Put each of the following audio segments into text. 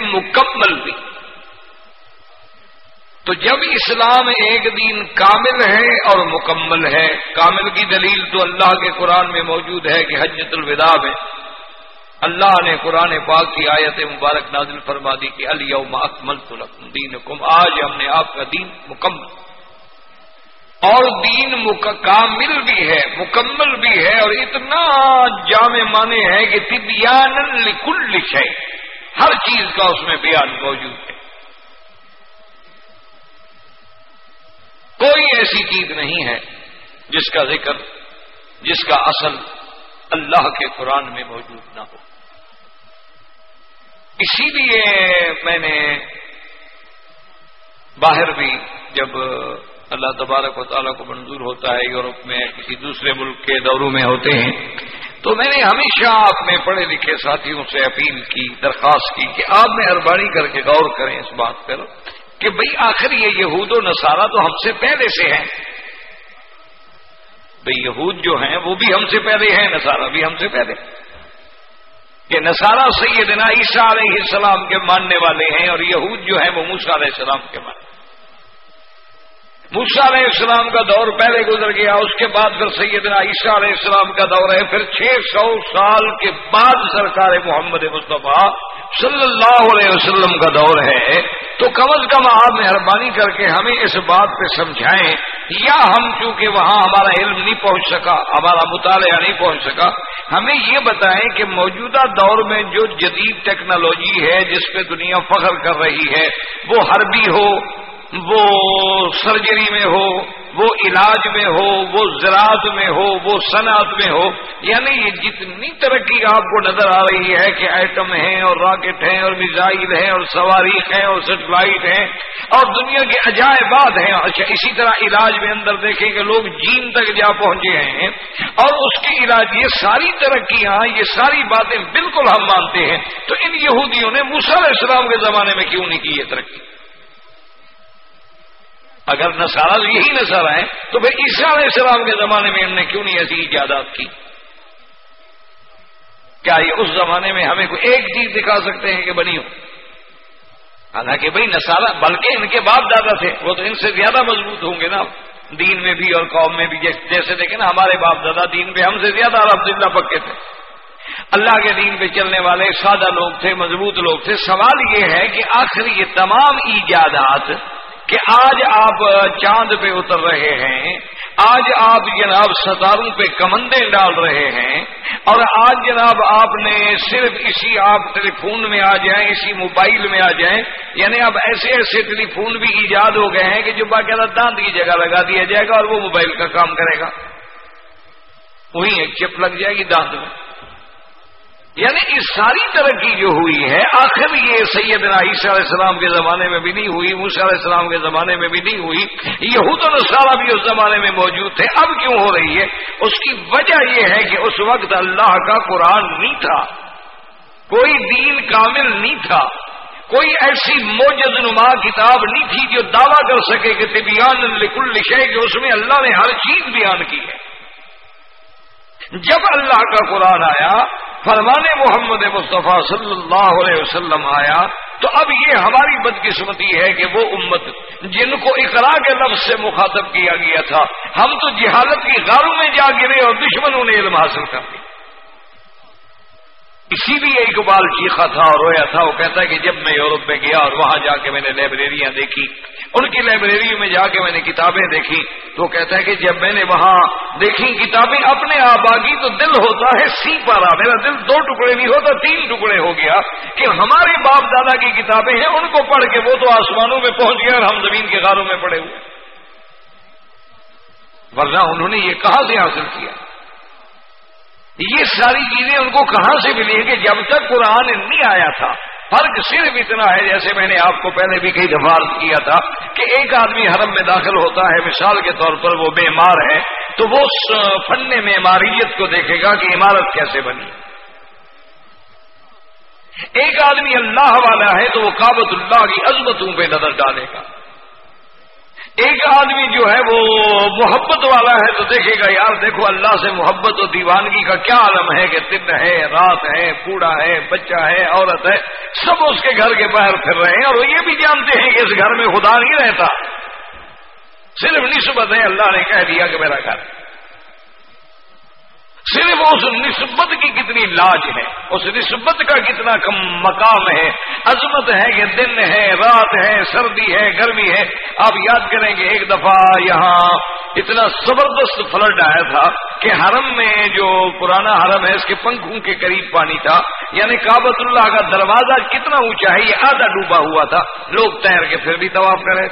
مکمل بھی۔ تو جب اسلام ایک دین کامل ہے اور مکمل ہے، کامل کی دلیل تو اللہ کے قرآن میں موجود ہے کہ حجت الوداع میں اللہ نے قرآن پاک کی آیت مبارک نازل فرما دی کہ الم اکمل دین کم آج ہم نے آپ کا دین مکمل۔ اور دین کامل بھی ہے، مکمل بھی ہے اور اتنا جامع مانے ہے کہ طبیان لکل لکھے ہر چیز کا اس میں بیان موجود ہے۔ کوئی ایسی چیز نہیں ہے جس کا ذکر، جس کا اصل اللہ کے قرآن میں موجود نہ ہو۔ اسی لیے میں نے باہر بھی جب اللہ تبارک و تعالیٰ کو منظور ہوتا ہے، یورپ میں کسی دوسرے ملک کے دوروں میں ہوتے ہیں تو میں نے ہمیشہ اپنے پڑھے لکھے ساتھیوں سے اپیل کی، درخواست کی کہ آپ مہربانی کر کے غور کریں اس بات پر کہ بھئی آخر یہ یہود و نصارہ تو ہم سے پہلے سے ہیں۔ بھئی یہود جو ہیں وہ بھی ہم سے پہلے ہیں، نصارہ بھی ہم سے پہلے۔ کہ نصارہ سیدنا عیسیٰ علیہ السلام کے ماننے والے ہیں اور یہود جو ہیں وہ موسا علیہ السلام کے ماننے موسا علیہ السلام کا دور پہلے گزر گیا، اس کے بعد پھر سیدنا عیسیٰ علیہ السلام کا دور ہے، پھر چھ سو سال کے بعد سرکار محمد مصطفیٰ صلی اللہ علیہ وسلم کا دور ہے۔ تو کم از کم آپ مہربانی کر کے ہمیں اس بات پہ سمجھائیں، یا ہم چونکہ وہاں ہمارا علم نہیں پہنچ سکا، ہمارا مطالعہ نہیں پہنچ سکا، ہمیں یہ بتائیں کہ موجودہ دور میں جو جدید ٹیکنالوجی ہے، جس پہ دنیا فخر کر رہی ہے، وہ حربی ہو وہ سرجری میں ہو، وہ علاج میں ہو، وہ زراعت میں ہو، وہ صنعت میں ہو یعنی یہ جتنی ترقی آپ کو نظر آ رہی ہے کہ ایٹم ہیں اور راکٹ ہیں اور میزائل ہیں اور سواریخ ہیں اور سیٹلائٹ ہیں اور دنیا کے عجائبات ہیں۔ اچھا اسی طرح علاج میں اندر دیکھیں کہ لوگ جین تک جا پہنچے ہیں اور اس کے علاج یہ ساری ترقیاں، یہ ساری باتیں بالکل ہم مانتے ہیں۔ تو ان یہودیوں نے علیہ السلام کے زمانے میں کیوں نہیں کی یہ ترقی؟ اگر نسارا یہی نسارا ہے تو پھر عیسیٰ علیہ السلام کے زمانے میں ہم نے کیوں نہیں ایسی ایجادات کی؟ کیا یہ اس زمانے میں ہمیں کوئی ایک چیز دکھا سکتے ہیں کہ بنی ہو؟ حالانکہ بھائی نسارا بلکہ ان کے باپ دادا تھے، وہ تو ان سے زیادہ مضبوط ہوں گے نا۔ دین میں بھی اور قوم میں بھی۔ جیسے دیکھیں نا، ہمارے باپ دادا دین پہ ہم سے زیادہ الحمد پکے تھے۔ اللہ کے دین پہ چلنے والے سادہ لوگ تھے، مضبوط لوگ تھے۔ سوال یہ ہے کہ آخر یہ تمام ایجادات کہ آج آپ چاند پہ اتر رہے ہیں، آج آپ جناب ستاروں پہ کمندے ڈال رہے ہیں، اور آج جناب آپ نے صرف اسی آپ ٹیلی فون میں آ جائیں، اسی موبائل میں آ جائیں یعنی اب ایسے ایسے ٹیلی فون بھی ایجاد ہو گئے ہیں کہ جو باقاعدہ دانت کی جگہ لگا دیا جائے گا اور وہ موبائل کا کام کرے گا۔ وہیں ایک چپ لگ جائے گی دانت میں۔ یعنی اس ساری ترقی جو ہوئی ہے، آخر یہ سیدنا عیسیٰ علیہ السلام کے زمانے میں بھی نہیں ہوئی، موسیٰ علیہ السلام کے زمانے میں بھی نہیں ہوئی، یہود السلام بھی اس زمانے میں موجود تھے، اب کیوں ہو رہی ہے؟ اس کی وجہ یہ ہے کہ اس وقت اللہ کا قرآن نہیں تھا، کوئی دین کامل نہیں تھا، کوئی ایسی موجز نما کتاب نہیں تھی جو دعویٰ کر سکے کہ طبیان لکل لکھے کہ اس میں اللہ نے ہر چیز بیان کی ہے۔ جب اللہ کا قرآن آیا فرمان محمد مصطفیٰ صلی اللہ علیہ وسلم آیا، تو اب یہ ہماری بدقسمتی ہے کہ وہ امت جن کو اقرا کے لفظ سے مخاطب کیا گیا تھا، ہم تو جہالت کی غاروں میں جا گرے اور دشمنوں نے علم حاصل کر دیا اسی لیے اقبال چیخا تھا اور رویا تھا، وہ کہتا ہے کہ جب میں یورپ میں گیا اور وہاں جا کے میں نے لائبریریاں دیکھی، ان کی لائبریریوں میں جا کے میں نے کتابیں دیکھی، تو وہ کہتا ہے کہ جب میں نے وہاں دیکھی کتابیں اپنے آپ آگی تو دل ہوتا ہے سی پارا، میرا دل دو ٹکڑے نہیں ہوتا، تین ٹکڑے ہو گیا کہ ہمارے باپ دادا کی کتابیں ہیں، ان کو پڑھ کے وہ تو آسمانوں میں پہنچ گئے اور ہم زمین کے غاروں میں پڑے ہوئے۔ ورنہ انہوں نے یہ کہاں سے حاصل کیا؟ یہ ساری چیزیں ان کو کہاں سے ملی کہ جب تک قرآن نہیں آیا تھا، فرق صرف اتنا ہے جیسے میں نے آپ کو پہلے بھی کئی دفعہ کیا تھا کہ ایک آدمی حرم میں داخل ہوتا ہے، مثال کے طور پر وہ بیمار ہے، تو وہ فن معماریت کو دیکھے گا کہ عمارت کیسے بنی۔ ایک آدمی اللہ والا ہے تو وہ کابت اللہ کی عظمتوں پہ نظر ڈالے گا۔ ایک آدمی جو ہے وہ محبت والا ہے تو دیکھے گا یار، دیکھو اللہ سے محبت و دیوانگی کا کیا عالم ہے کہ دن ہے، رات ہے، کوڑا ہے، بچہ ہے، عورت ہے، سب اس کے گھر کے باہر پھر رہے ہیں اور وہ یہ بھی جانتے ہیں کہ اس گھر میں خدا نہیں رہتا۔ صرف نسبت ہے، اللہ نے کہہ دیا کہ میرا گھر۔ صرف اس نسبت کی کتنی لاج ہے، اس نسبت کا کتنا کم مقام ہے۔ عظمت ہے کہ دن ہے، رات ہے، سردی ہے، گرمی ہے۔ آپ یاد کریں کہ ایک دفعہ یہاں اتنا زبردست فلڈ آیا تھا کہ حرم میں جو پرانا حرم ہے، اس کے پنکھوں کے قریب پانی تھا۔ یعنی کابت اللہ کا دروازہ کتنا اونچا ہے، یہ آدھا ڈوبا ہوا تھا۔ لوگ تیر کے پھر بھی طواف کرے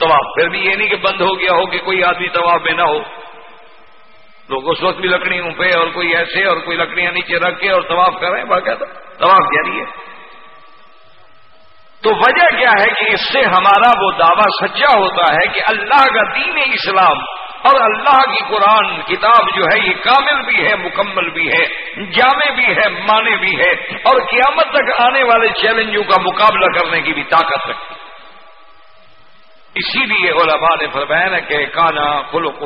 طواف پھر بھی یہ نہیں کہ بند ہو گیا ہو کہ کوئی آدمی طواف میں نہ ہو۔ لوگ اس وقت بھی لکڑیوں پہ اور کوئی ایسے اور کوئی لکڑیاں نیچے رکھ کے اور طواف کر رہے ہیں باقاعدہ طواف جاری ہے۔ تو وجہ کیا ہے کہ اس سے ہمارا وہ دعویٰ سچا ہوتا ہے کہ اللہ کا دین اسلام اور اللہ کی قرآن کتاب جو ہے، یہ کامل بھی ہے، مکمل بھی ہے، جامع بھی ہے مانے بھی ہے اور قیامت تک آنے والے چیلنجوں کا مقابلہ کرنے کی بھی طاقت رکھتی ہے۔ اسی لیے علماء نے فرمایا نا کہ کانا خلق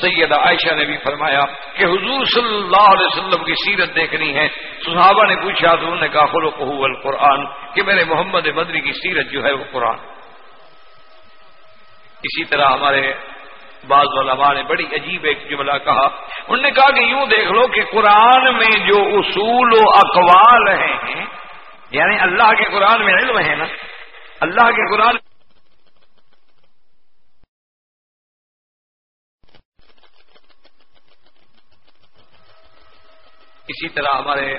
سیدہ عائشہ نے بھی فرمایا کہ حضور صلی اللہ علیہ وسلم کی سیرت دیکھنی ہے۔ صحابہ نے پوچھا تو انہوں نے کہا خلق القرآن، کہ میرے محمد بدری کی سیرت جو ہے وہ قرآن۔ اسی طرح ہمارے بعض علماء نے بڑی عجیب ایک جملہ کہا۔ انہوں نے کہا کہ یوں دیکھ لو کہ قرآن میں جو اصول و اقوال ہیں یعنی اللہ کے قرآن میں علم ہے نا، اللہ کے قرآن اسی طرح ہمارے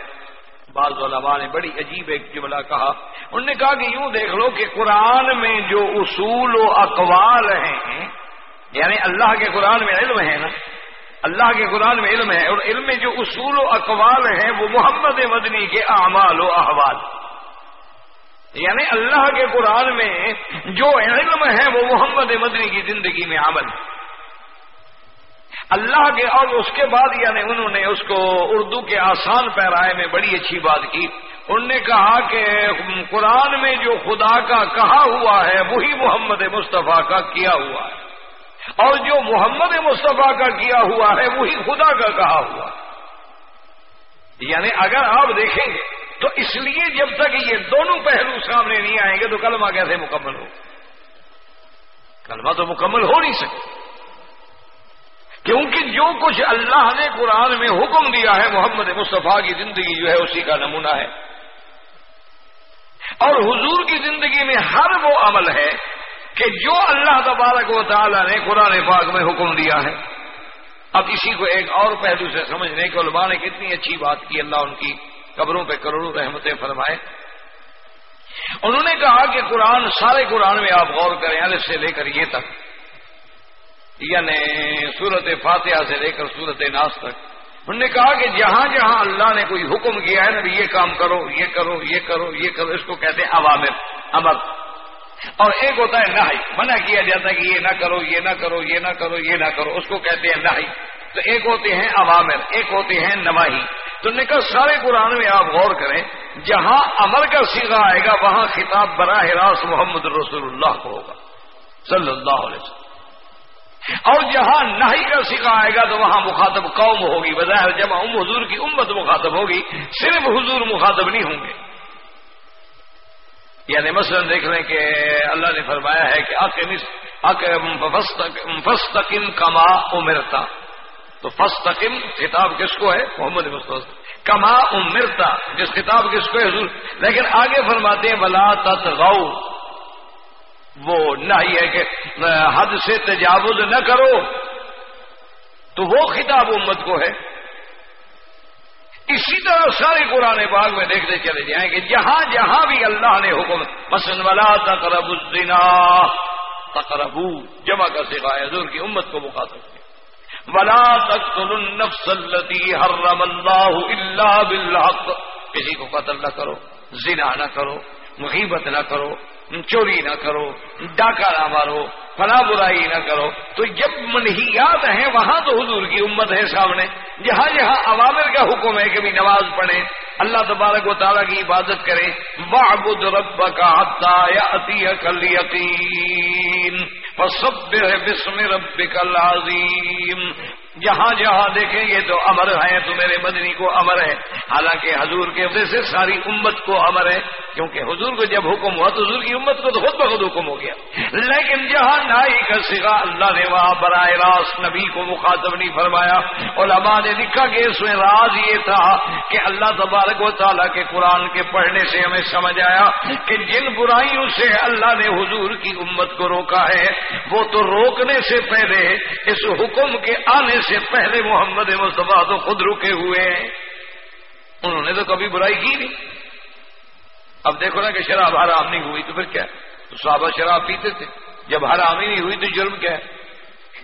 بعض علماء نے بڑی عجیب ایک جملہ کہا، انہوں نے کہا کہ یوں دیکھ لو کہ قرآن میں جو اصول و اقوال ہیں یعنی اللہ کے قرآن میں علم ہے نا، اللہ کے قرآن میں علم ہے، اور علم میں جو اصول و اقوال ہیں، وہ محمد مدنی کے اعمال و احوال۔ یعنی اللہ کے قرآن میں جو علم ہے، وہ محمد مدنی کی زندگی میں عمل۔ ہے اللہ کے اور اس کے بعد یعنی انہوں نے اس کو اردو کے آسان پیرائے میں بڑی اچھی بات کی۔ انہوں نے کہا کہ قرآن میں جو خدا کا کہا ہوا ہے، وہی محمد مصطفیٰ کا کیا ہوا ہے۔ اور جو محمد مصطفیٰ کا کیا ہوا ہے، وہی خدا کا کہا ہوا ہے۔ یعنی اگر آپ دیکھیں گے تو اس لیے جب تک یہ دونوں پہلو سامنے نہیں آئیں گے تو کلمہ کیسے مکمل ہو؟ کلمہ تو مکمل ہو نہیں سکے کیونکہ جو کچھ اللہ نے قرآن میں حکم دیا ہے، محمد مصطفیٰ کی زندگی جو ہے، اسی کا نمونہ ہے۔ اور حضور کی زندگی میں ہر وہ عمل ہے کہ جو اللہ تبارک و تعالی نے قرآن پاک میں حکم دیا ہے۔ اب اسی کو ایک اور پہلو سے سمجھنے کے علماء نے کتنی اچھی بات کی، اللہ ان کی قبروں پہ کروڑوں رحمتیں فرمائے۔ انہوں نے کہا کہ قرآن، سارے قرآن میں آپ غور کریں الف سے لے کر یہ تک۔ یعنی صورت فاتحہ سے لے کر صورت ناس تک۔ انہوں نے کہا کہ جہاں جہاں اللہ نے کوئی حکم کیا ہے نا یہ کام کرو، یہ کرو یہ کرو یہ کرو، اس کو کہتے ہیں عوامر امر اور ایک ہوتا ہے نہ منع کیا جاتا ہے کہ یہ نہ کرو، یہ نہ کرو، یہ نہ کرو، یہ نہ کرو، اس کو کہتے ہیں نہ تو ایک ہوتے ہیں عوامر ایک ہوتے ہیں نواہی۔ تو نے کہا سارے قرآن میں آپ غور کریں، جہاں امر کا سیگا آئے گا، وہاں خطاب براہ راست محمد رسول اللہ کو ہوگا، صلی اللہ علیہ وسلم۔ اور جہاں نہیں کا سکھا آئے گا تو وہاں مخاطب قوم ہوگی، بظاہر جب ام حضور کی امت مخاطب ہوگی، صرف حضور مخاطب نہیں ہوں گے۔ یعنی مثلا دیکھ لیں کہ اللہ نے فرمایا ہے کہ فستقم کما امرتا۔ تو فستقم خطاب کس کو ہے؟ محمد مصطفیٰ۔ کما امرتا۔ جس خطاب کس کو ہے حضور؟ لیکن آگے فرماتے ہیں بلا تت وہ نہ ہے کہ حد سے تجاوز نہ کرو، تو وہ خطاب امت کو ہے۔ اسی طرح سارے قرآن باغ میں دیکھتے چلے جائیں کہ جہاں جہاں بھی اللہ نے حکم مسن ولا تقرب الزنا تقربو جمع کا سکھایا، حضور کی امت کو مخاطب کیا۔ ولا تقتل النفس التي حرم اللہ الا بالحق، کسی کو قتل نہ کرو، زنا نہ کرو مغیبت نہ کرو، چوری نہ کرو، ڈاکہ نہ مارو فلا برائی نہ کرو۔ تو جب منہیات ہیں وہاں تو حضور کی امت ہے سامنے۔ جہاں جہاں عوامر کا حکم ہے کہ بھی نماز پڑھیں، اللہ تبارک و تعالیٰ کی عبادت کریں۔ واہب رب کا حتہ یا کل یقین بسم رب کل عظیم جہاں جہاں دیکھیں گے تو امر ہے تو میرے مدنی کو امر ہے۔ حالانکہ حضور کے وجہ سے ساری امت کو امر ہے، کیونکہ حضور کو جب حکم ہوا تو حضور کی امت کو تو خود بخود حکم ہو گیا۔ لیکن جہاں نائی کا سگا اللہ نے وہاں برائے راست نبی کو مخاطب نہیں فرمایا، علماء نے لکھا کہ اس میں راز یہ تھا کہ اللہ تبارک و تعالیٰ کے قرآن کے پڑھنے سے ہمیں سمجھ آیا کہ جن برائیوں سے اللہ نے حضور کی امت کو روکا ہے، وہ تو روکنے سے پہلے اس حکم کے آنے سے پہلے محمد مصطفیٰ تو خود رکے ہوئے ہیں۔ انہوں نے تو کبھی برائی کی نہیں۔ اب دیکھو نا کہ شراب حرام نہیں ہوئی تو پھر کیا؟ تو صحابہ شراب پیتے تھے۔ جب حرام ہی نہیں ہوئی تو جرم کیا ہے؟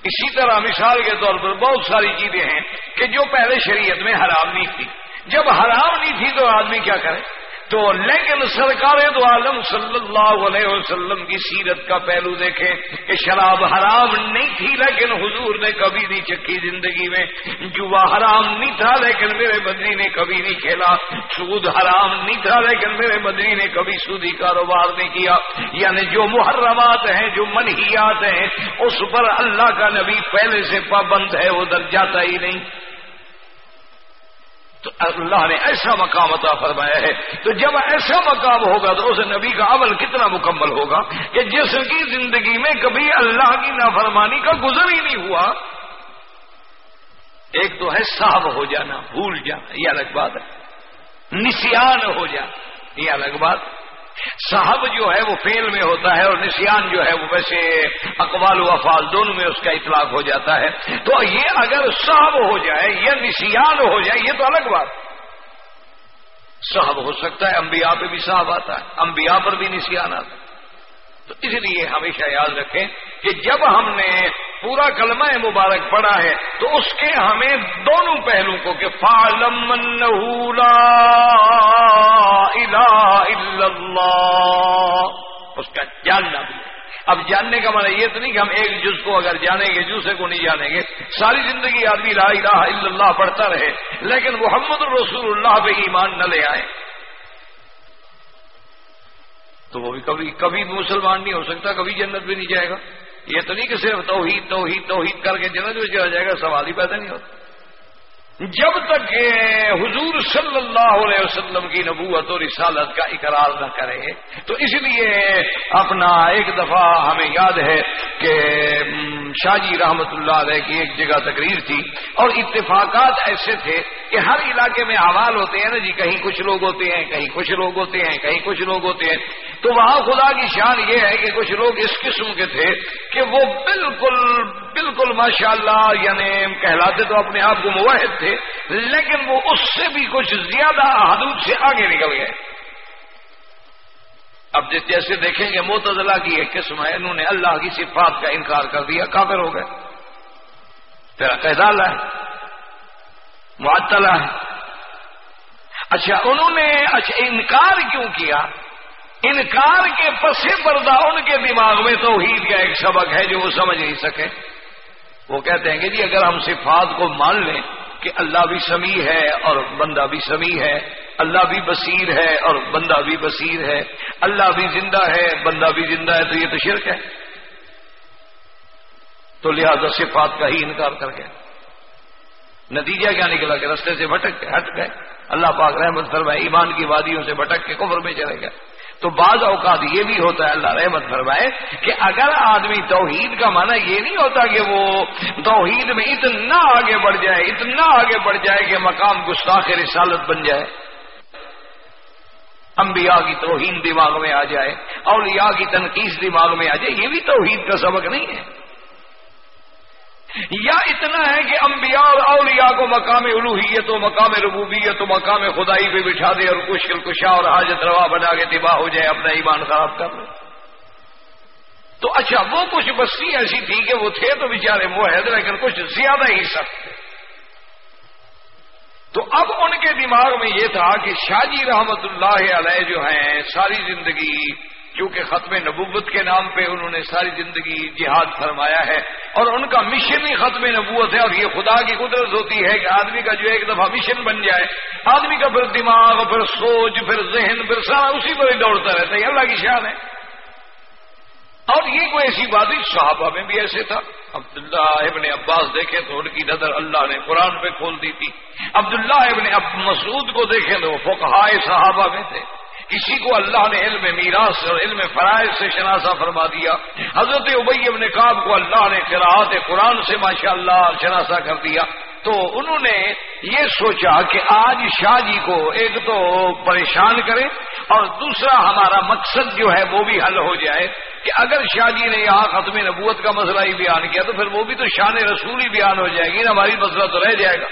اسی طرح مثال کے طور پر بہت ساری چیزیں ہیں کہ جو پہلے شریعت میں حرام نہیں تھی۔ جب حرام نہیں تھی تو آدمی کیا کرے؟ تو لیکن سرکار دو عالم صلی اللہ علیہ وسلم کی سیرت کا پہلو دیکھیں کہ شراب حرام نہیں تھی، لیکن حضور نے کبھی نہیں چکی زندگی میں۔ جوا حرام نہیں تھا، لیکن میرے بدری نے کبھی نہیں کھیلا۔ سود حرام نہیں تھا، لیکن میرے بدری نے کبھی سودی کاروبار نہیں کیا۔ یعنی جو محرمات ہیں، جو منحیات ہیں، اس پر اللہ کا نبی پہلے سے پابند ہے، وہ در جاتا ہی نہیں۔ تو اللہ نے ایسا مقام عطا فرمایا ہے۔ تو جب ایسا مقام ہوگا تو اس نبی کا عمل کتنا مکمل ہوگا کہ جس کی زندگی میں کبھی اللہ کی نافرمانی کا گزر ہی نہیں ہوا۔ ایک تو ہے صاحب ہو جانا، بھول جانا، یہ الگ بات ہے۔ نسیان ہو جانا، یہ الگ بات۔ ہے صاحب جو ہے وہ فیل میں ہوتا ہے اور نسیان جو ہے وہ ویسے اقوال و افعال دونوں میں اس کا اطلاق ہو جاتا ہے۔ تو یہ اگر صاحب ہو جائے یا نسیان ہو جائے، یہ تو الگ بات۔ صاحب ہو سکتا ہے، انبیاء پہ بھی صاحب آتا ہے، انبیاء پر بھی نسیان آتا ہے۔ تو اس لیے ہمیشہ یاد رکھیں کہ جب ہم نے پورا کلمہ مبارک پڑھا ہے، تو اس کے ہمیں دونوں پہلو کو کہ فالم اللہ اس کا جاننا بھی اب جاننے کا مطلب یہ تو نہیں کہ ہم ایک جز کو اگر جانیں گے، دوسرے کو نہیں جانیں گے۔ ساری زندگی آدمی لا الہ الا اللہ پڑھتا رہے، لیکن محمد الرسول اللہ پہ ایمان نہ لے آئے۔ تو وہ بھی کبھی کبھی مسلمان نہیں ہو سکتا، کبھی جنت بھی نہیں جائے گا۔ یہ تو نہیں کہ صرف توحید توحید توحید کر کے جنت میں چلا جائے گا، سوال ہی پیدا نہیں ہوتا۔ جب تک حضور صلی اللہ علیہ وسلم کی نبوت اور رسالت کا اقرار نہ کرے، تو اس لیے اپنا ایک دفعہ ہمیں یاد ہے کہ شاہ جی رحمت اللہ علیہ کی ایک جگہ تقریر تھی اور اتفاقات ایسے تھے کہ ہر علاقے میں حوال ہوتے ہیں نا جی کہیں کچھ لوگ ہوتے ہیں، کہیں کچھ لوگ ہوتے ہیں، کہیں کچھ لوگ ہوتے ہیں۔ تو وہاں خدا کی شان یہ ہے کہ کچھ لوگ اس قسم کے تھے کہ وہ بالکل بالکل ماشاء اللہ یعنی کہلاتے تو اپنے آپ کو مواحد تھے لیکن وہ اس سے بھی کچھ زیادہ حدود سے آگے نکل گئے۔ اب جیسے دیکھیں گے موتزلہ کی ایک قسم ہے، انہوں نے اللہ کی صفات کا انکار کر دیا، کافر ہو گئے۔ تیرا کہدال ہے معطلا ہے۔ اچھا انہوں نے اچھا انکار کیوں کیا؟ انکار کے پس پردہ ان کے دماغ میں توحید کا ایک سبق ہے جو وہ سمجھ نہیں سکے۔ وہ کہتے ہیں کہ جی اگر ہم صفات کو مان لیں کہ اللہ بھی سمیع ہے اور بندہ بھی سمیع ہے، اللہ بھی بصیر ہے اور بندہ بھی بصیر ہے۔ اللہ بھی زندہ ہے، بندہ بھی زندہ ہے، تو یہ تو شرک ہے۔ تو لہذا صفات کا ہی انکار کر گئے نتیجہ کیا نکلا کہ رستے سے بھٹک گئے ہٹ گئے۔ اللہ پاک رحمت فرمائے، ایمان کی وادیوں سے بھٹک کے کفر میں چلے گئے۔ تو بعض اوقات یہ بھی ہوتا ہے، اللہ رحمت فرمائے، کہ اگر آدمی توحید کا معنی یہ نہیں ہوتا کہ وہ توحید میں اتنا آگے بڑھ جائے، اتنا آگے بڑھ جائے کہ مقام گستاخ رسالت بن جائے، انبیاء کی توہین دماغ میں آ جائے، اولیاء کی تنقید دماغ میں آ جائے، یہ بھی توحید کا سبق نہیں ہے۔ یا اتنا ہے کہ انبیاء اور اولیاء کو مقام الوحیت و مقام ربوبیت و مقام خدائی پہ بٹھا دے اور کشکل کشا اور حاجت روا بنا کے تباہ ہو جائے، اپنا ایمان خراب کر لے۔ تو اچھا وہ کچھ بستی ایسی تھی کہ وہ تھے تو بےچارے وہ ہے لیکن کچھ زیادہ ہی سخت۔ تھے تو اب ان کے دماغ میں یہ تھا کہ شاہ جی رحمت اللہ علیہ جو ہیں، ساری زندگی کیونکہ ختم نبوت کے نام پہ انہوں نے ساری زندگی جہاد فرمایا ہے اور ان کا مشن ہی ختم نبوت ہے اور یہ خدا کی قدرت ہوتی ہے کہ آدمی کا جو ایک دفعہ مشن بن جائے، آدمی کا پھر دماغ، پھر سوچ، پھر ذہن، پھر سارا اسی پر ہی دوڑتا رہتا ہے اللہ کی شان ہے۔ اور یہ کوئی ایسی بات ہی صحابہ میں بھی ایسے تھا۔ عبداللہ ابن عباس دیکھے تو ان کی نظر اللہ نے قرآن پہ کھول دی تھی۔ عبداللہ ابن اب مسعود کو دیکھیں تو فقہائے صحابہ میں تھے۔ کسی کو اللہ نے علم میراث اور علم فرائض سے شناسا فرما دیا۔ حضرت ابئی ابن کاب کو اللہ نے قراءت قرآن سے ماشاء اللہ شناسا کر دیا۔ تو انہوں نے یہ سوچا کہ آج شاہ جی کو ایک تو پریشان کرے اور دوسرا ہمارا مقصد جو ہے وہ بھی حل ہو جائے کہ اگر شاہ جی نے یہاں ختم نبوت کا مسئلہ ہی بیان کیا تو پھر وہ بھی تو شان رسول ہی بیان ہو جائے گی نا ہماری مسئلہ تو رہ جائے گا۔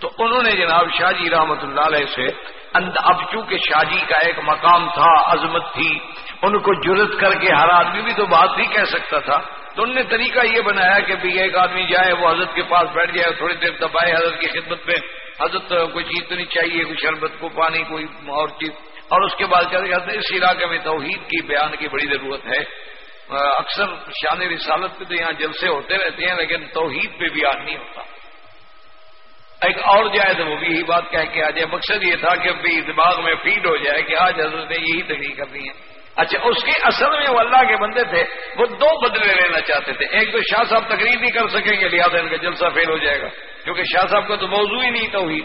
تو انہوں نے جناب شاہ جی رحمت اللہ علیہ سے اب چونکہ شاہ جی کا ایک مقام تھا، عظمت تھی، ان کو جرت کر کے ہر آدمی بھی تو بات نہیں کہہ سکتا تھا۔ تو انہوں نے طریقہ یہ بنایا کہ بھی ایک آدمی جائے، وہ حضرت کے پاس بیٹھ جائے، تھوڑی دیر دبائے حضرت کی خدمت میں۔ حضرت کوئی چیز تو نہیں چاہیے، کوئی شربت کو پانی، کوئی اور چیز۔ اور اس کے بعد چلے جاتے اس علاقے میں توحید کی بیان کی بڑی ضرورت ہے۔ اکثر شان رسالت پہ تو یہاں جلسے ہوتے رہتے ہیں، لیکن توحید پہ بیان نہیں ہوتا۔ ایک اور جائے تو وہ بھی یہی بات کہہ کے آ جائے۔ مقصد یہ تھا کہ بھی دماغ میں فیڈ ہو جائے کہ آج حضرت نے یہی تقریر کرنی ہے۔ اچھا اس کے اصل میں وہ اللہ کے بندے تھے، وہ دو بدلے لینا چاہتے تھے۔ ایک تو شاہ صاحب تقریر نہیں کر سکیں گے، لہٰذا ان کا جلسہ فیل ہو جائے گا۔ کیونکہ شاہ صاحب کا تو موضوع ہی نہیں توحید۔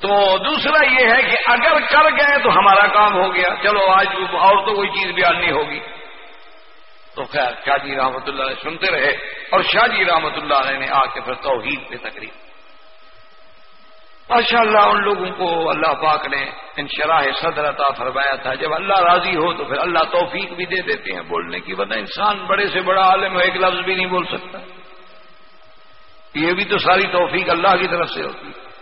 تو دوسرا یہ ہے کہ اگر کر گئے تو ہمارا کام ہو گیا۔ چلو، آج اور تو کوئی چیز بیان نہیں ہوگی۔ تو خیر، شاہ جی رحمت اللہ علیہ سنتے رہے اور شاہ جی رحمت اللہ علیہ نے آ کے پھر توحید پہ تقریب ماشاء اللہ ان لوگوں کو اللہ پاک نے ان شراہ صدر عطا فرمایا تھا۔ جب اللہ راضی ہو تو پھر اللہ توفیق بھی دے دیتے ہیں بولنے کی ورنہ انسان بڑے سے بڑا عالم ایک لفظ بھی نہیں بول سکتا۔ یہ بھی تو ساری توفیق اللہ کی طرف سے ہوتی۔ ہے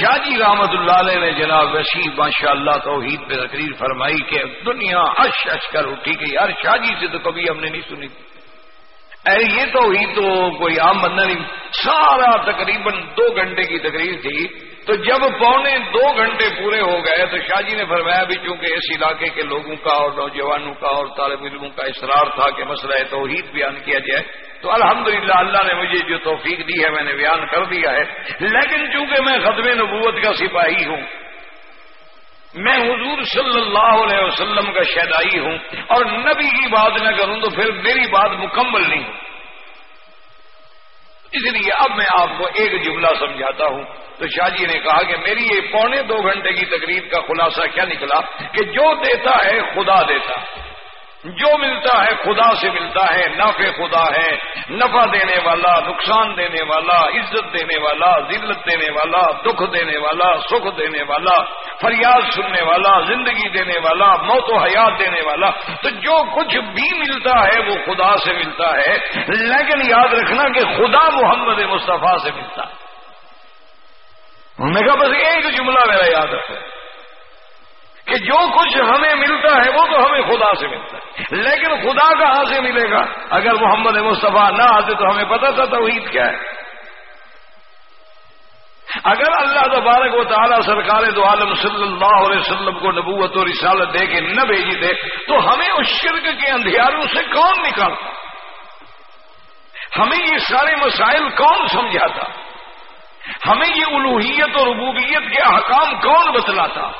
شاہ جی رحمت اللہ علیہ نے جناب وسیع ماشاء اللہ توحید پہ تقریر فرمائی کہ دنیا اش اش کر اٹھی گئی۔ یار شاہ جی سے تو کبھی ہم نے نہیں سنی۔ تھی اے یہ تو ہی تو کوئی عام بندہ نہیں۔ سارا تقریباً دو گھنٹے کی تقریر تھی۔ تو جب پونے دو گھنٹے پورے ہو گئے تو شاہ جی نے فرمایا بھی چونکہ اس علاقے کے لوگوں کا اور نوجوانوں کا اور طالب علموں کا اصرار تھا کہ مسئلہ توحید بیان کیا جائے، تو الحمدللہ اللہ نے مجھے جو توفیق دی ہے میں نے بیان کر دیا ہے۔ لیکن چونکہ میں ختم نبوت کا سپاہی ہوں میں حضور صلی اللہ علیہ وسلم کا شہدائی ہوں اور نبی کی بات نہ کروں تو پھر میری بات مکمل نہیں ہو۔ اس لیے اب میں آپ کو ایک جملہ سمجھاتا ہوں۔ تو شاہ جی نے کہا کہ میری یہ پونے دو گھنٹے کی تقریب کا خلاصہ کیا نکلا کہ جو دیتا ہے خدا دیتا۔ جو ملتا ہے خدا سے ملتا ہے، نافع خدا ہے، نفع دینے والا، نقصان دینے والا، عزت دینے والا، ذلت دینے والا، دکھ دینے والا، سکھ دینے والا، فریاد سننے والا، زندگی دینے والا، موت و حیات دینے والا، تو جو کچھ بھی ملتا ہے وہ خدا سے ملتا ہے۔ لیکن یاد رکھنا کہ خدا محمد مصطفیٰ سے ملتا میں کہا بس ایک جملہ میرا یاد رکھے کہ جو کچھ ہمیں ملتا ہے وہ تو ہمیں خدا سے ملتا ہے۔ لیکن خدا کہاں سے ملے گا؟ اگر محمد مصطفیٰ نہ آتے تو ہمیں پتا تھا توحید کیا ہے۔ اگر اللہ تبارک و تعالیٰ سرکار دو عالم صلی اللہ علیہ وسلم کو نبوت و رسالت دے کے نہ بھیجی تھے تو ہمیں اس شرک کے اندھیاروں سے کون نکالتا ہمیں یہ سارے مسائل کون سمجھاتا؟ ہمیں یہ الوحیت اور ربوبیت کے احکام کون بتلاتا؟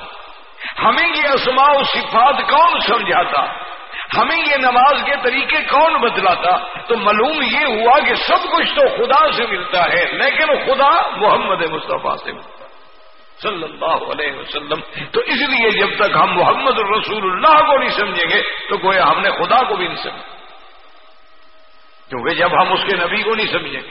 ہمیں یہ اسماء و صفات کون سمجھاتا؟ ہمیں یہ نماز کے طریقے کون بدلاتا؟ تو معلوم یہ ہوا کہ سب کچھ تو خدا سے ملتا ہے، لیکن خدا محمد مصطفیٰ سے ملتا۔ صلی اللہ علیہ وسلم۔ تو اس لیے جب تک ہم محمد رسول اللہ کو نہیں سمجھیں گے، تو گویا ہم نے خدا کو بھی نہیں سمجھا۔ کیونکہ جب ہم اس کے نبی کو نہیں سمجھیں گے،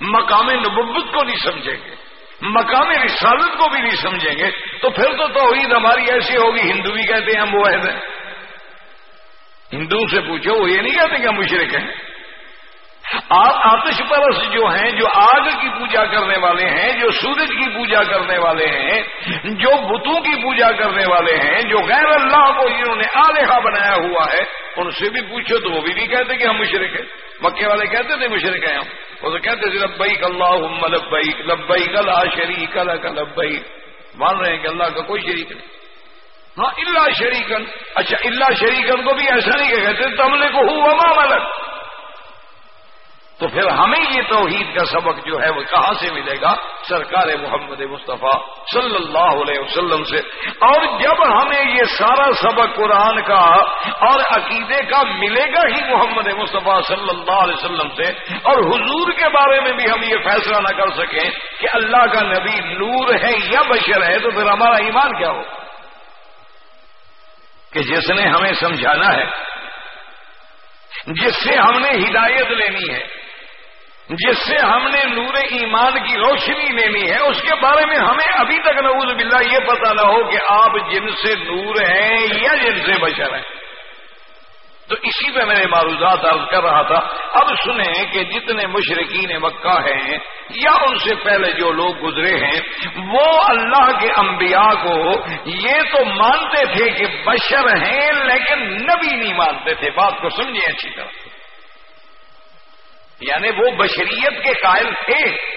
مقام نبوت کو نہیں سمجھیں گے۔ مقام رسالت کو بھی نہیں سمجھیں گے، تو پھر تو توحید ہماری ایسی ہوگی، ہندو بھی کہتے ہیں ہم وہ ہیں۔ ہندو سے پوچھو، وہ یہ نہیں کہتے کہ ہم مشرق ہیں۔ آپ آتش پرس جو ہیں، جو آگ کی پوجا کرنے والے ہیں، جو سورج کی پوجا کرنے والے ہیں، جو بتوں کی پوجا کرنے والے ہیں، جو غیر اللہ کو جنہوں نے آلیہ بنایا ہوا ہے، ان سے بھی پوچھو تو وہ بھی نہیں کہتے کہ ہم مشرق ہیں۔ مکے والے کہتے تھے مشرق ہیں ہم۔ وہ تو کہتے تھے لبئی اللہ لبئی لبئی کل شریک لبئی مان رہے ہیں کہ اللہ کا کوئی شریک نہیں۔ ہاں اللہ شریکن۔ اچھا اللہ شریکن کو بھی ایسا نہیں کہ کہتے تملے کو ہوں ملک تو پھر ہمیں یہ توحید کا سبق جو ہے وہ کہاں سے ملے گا؟ سرکار محمد مصطفیٰ صلی اللہ علیہ وسلم سے۔ اور جب ہمیں یہ سارا سبق قرآن کا اور عقیدے کا ملے گا ہی محمد مصطفیٰ صلی اللہ علیہ وسلم سے، اور حضور کے بارے میں بھی ہم یہ فیصلہ نہ کر سکیں کہ اللہ کا نبی نور ہے یا بشر ہے، تو پھر ہمارا ایمان کیا ہو؟ کہ جس نے ہمیں سمجھانا ہے، جس سے ہم نے ہدایت لینی ہے۔ جس سے ہم نے نور ایمان کی روشنی لینی ہے، اس کے بارے میں ہمیں ابھی تک نعوذ باللہ یہ پتا نہ ہو کہ آپ جن سے نور ہیں یا جن سے بشر ہیں۔ تو اسی پہ میں نے معروضات عرض کر رہا تھا، اب سنیں کہ جتنے مشرقین مکہ ہیں یا ان سے پہلے جو لوگ گزرے ہیں، وہ اللہ کے انبیاء کو یہ تو مانتے تھے کہ بشر ہیں لیکن نبی نہیں مانتے تھے۔ بات کو سمجھیں اچھی طرح۔ یعنی وہ بشریت کے قائل تھے۔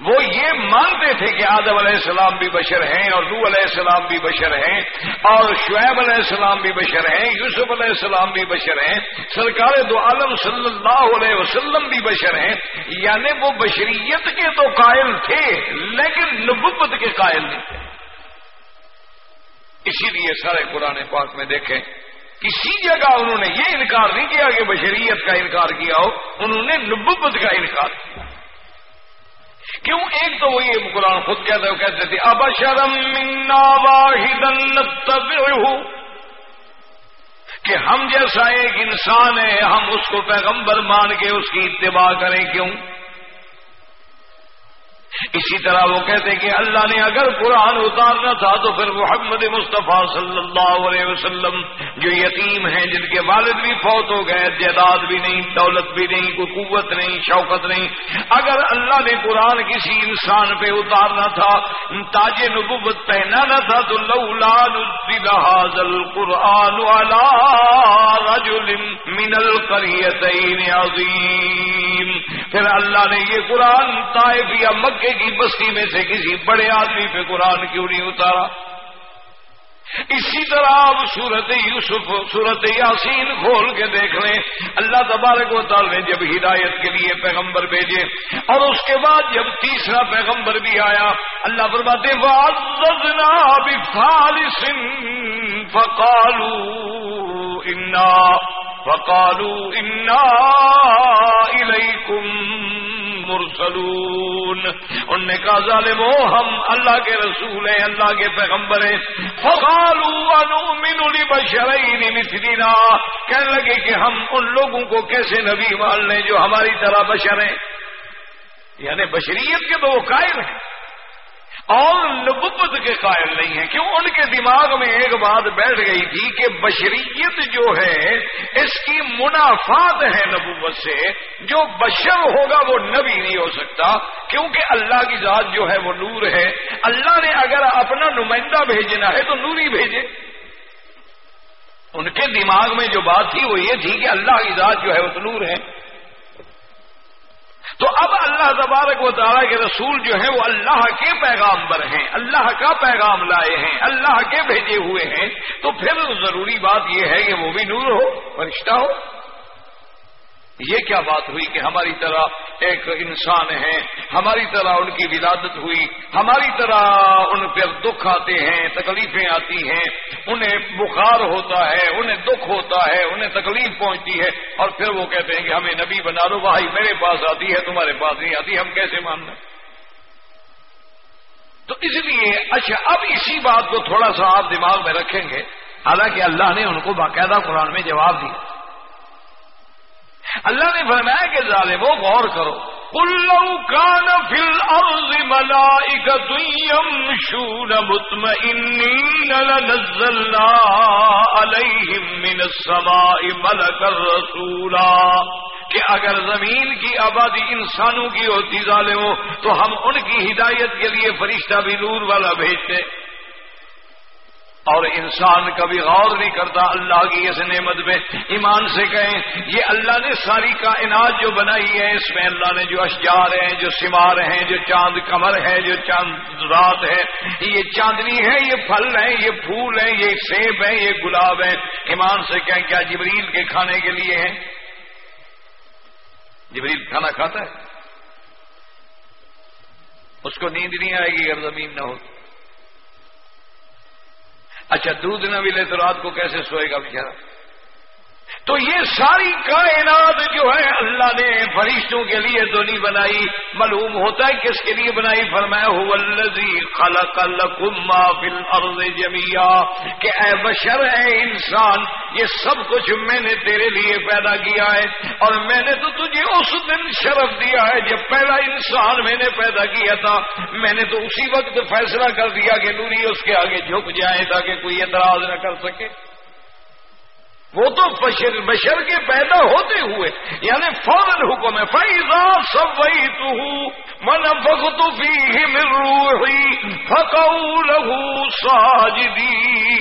وہ یہ مانتے تھے کہ آدم علیہ السلام بھی بشر ہیں اور نو علیہ السلام بھی بشر ہیں اور شعیب علیہ السلام بھی بشر ہیں، یوسف علیہ السلام بھی بشر ہیں، سرکار دو عالم صلی اللہ علیہ وسلم بھی بشر ہیں۔ یعنی وہ بشریت کے تو قائل تھے، لیکن نبوت کے قائل نہیں تھے۔ اسی لیے سارے قرآن پاک میں دیکھیں۔ کسی جگہ انہوں نے یہ انکار نہیں کیا کہ بشریت کا انکار کیا ہو، انہوں نے نبت کا انکار کیا۔ کیوں؟ ایک تو وہی قرآن خود کہتے ہو کہتے تھے اب شرم کہ ہم جیسا ایک انسان ہے، ہم اس کو پیغمبر مان کے اس کی اتباع کریں، کیوں؟ اسی طرح وہ کہتے کہ اللہ نے اگر قرآن اتارنا تھا تو پھر محمد مصطفیٰ صلی اللہ علیہ وسلم جو یتیم ہیں، جن کے والد بھی فوت ہو گئے، جائیداد بھی نہیں، دولت بھی نہیں، کوئی قوت نہیں شوقت نہیں۔ اگر اللہ نے قرآن کسی انسان پہ اتارنا تھا، تاج نبوت پہنانا تھا، تو لولان قرآن من القریتین عظیم۔ پھر اللہ نے یہ قرآن طائف یا مکہ کی بستی میں سے کسی بڑے آدمی پہ قرآن کیوں نہیں اتارا؟ اسی طرح اب سورت یوسف، سورت یاسین کھول کے دیکھ لیں۔ اللہ تبارک و تعالی نے جب ہدایت کے لیے پیغمبر بھیجے اور اس کے بعد جب تیسرا پیغمبر بھی آیا، اللہ فرماتے سن فکالو انا فکالو انا مرسلون. ان نے کہا، ظالم ہم اللہ کے رسول ہیں، اللہ کے پیغمبر ہیں۔ بشرعین مثلنا۔ کہنے لگے کہ ہم ان لوگوں کو کیسے نبی مان لیں جو ہماری طرح بشر ہیں؟ یعنی بشریت کے تو وہ قائم ہیں۔ اور نبوت کے قائل نہیں ہیں۔ کیوں؟ ان کے دماغ میں ایک بات بیٹھ گئی تھی کہ بشریت جو ہے، اس کی منافات ہے نبوت سے۔ جو بشر ہوگا وہ نبی نہیں ہو سکتا، کیونکہ اللہ کی ذات جو ہے وہ نور ہے۔ اللہ نے اگر اپنا نمائندہ بھیجنا ہے تو نور ہی بھیجے۔ ان کے دماغ میں جو بات تھی وہ یہ تھی کہ اللہ کی ذات جو ہے وہ نور ہے۔ تو اب اللہ تبارک و تعالیٰ کے رسول جو ہیں وہ اللہ کے پیغام پر ہیں، اللہ کا پیغام لائے ہیں، اللہ کے بھیجے ہوئے ہیں۔ تو پھر ضروری بات یہ ہے کہ وہ بھی نور ہو، فرشتہ ہو۔ یہ کیا بات ہوئی کہ ہماری طرح ایک انسان ہے ہماری طرح ان کی ولادت ہوئی، ہماری طرح ان پر دکھ آتے ہیں، تکلیفیں آتی ہیں، انہیں بخار ہوتا ہے، انہیں دکھ ہوتا ہے، انہیں تکلیف پہنچتی ہے، اور پھر وہ کہتے ہیں کہ ہمیں نبی بنا لو، بھائی میرے پاس آتی ہے، تمہارے پاس نہیں آتی، ہم کیسے مان لیں تو اس لیے اچھا اب اسی بات کو تھوڑا سا آپ دماغ میں رکھیں گے، حالانکہ اللہ نے ان کو باقاعدہ قرآن میں جواب دیا۔ اللہ نے فرمایا کہ ظالمو غور کرو۔ کلو کان فل ارض ملائکت یمشون مطمئنین، لنزلنا علیہم من السماء کہ اگر زمین کی آبادی انسانوں کی ہوتی ظالمو تو ہم ان کی ہدایت کے لیے فرشتہ بھی نور والا بھیجتے۔ اور انسان کبھی غور نہیں کرتا اللہ کی اس نعمت پہ۔ ایمان سے کہیں، یہ اللہ نے ساری کائنات جو بنائی ہے، اس میں اللہ نے جو اشجار ہیں، جو سمار ہیں، جو چاند کمر ہے، جو چاند رات ہے، یہ چاندنی ہے، یہ پھل ہیں، یہ پھول ہیں، یہ سیب ہیں، یہ گلاب ہیں۔ ایمان سے کہیں، کیا جبریل کے کھانے کے لیے ہیں؟ جبریل کھانا کھاتا ہے؟ اس کو نیند نہیں آئے گی، اگر زمین نہ ہو۔ اچھا دودھ نہ ملے تو رات کو کیسے سوئے گا بیچارہ؟ تو یہ ساری کائنات جو ہے اللہ نے فرشتوں کے لیے تو نہیں بنائی، معلوم ہوتا ہے کس کے لیے بنائی؟ فرمایا خلق ما فی الارض جمیا کہ اے بشر، اے انسان، یہ سب کچھ میں نے تیرے لیے پیدا کیا ہے اور میں نے تو تجھے اس دن شرف دیا ہے جب پہلا انسان میں نے پیدا کیا تھا۔ میں نے تو اسی وقت فیصلہ کر دیا کہ نوری اس کے آگے جھک جائے تاکہ کوئی اعتراض نہ کر سکے۔ وہ تو بشر بشر کے پیدا ہوتے ہوئے یعنی فوراً حکم ہے فیضا سب وہی تو من بخت بھی مل روحی فکو لہو ساجدین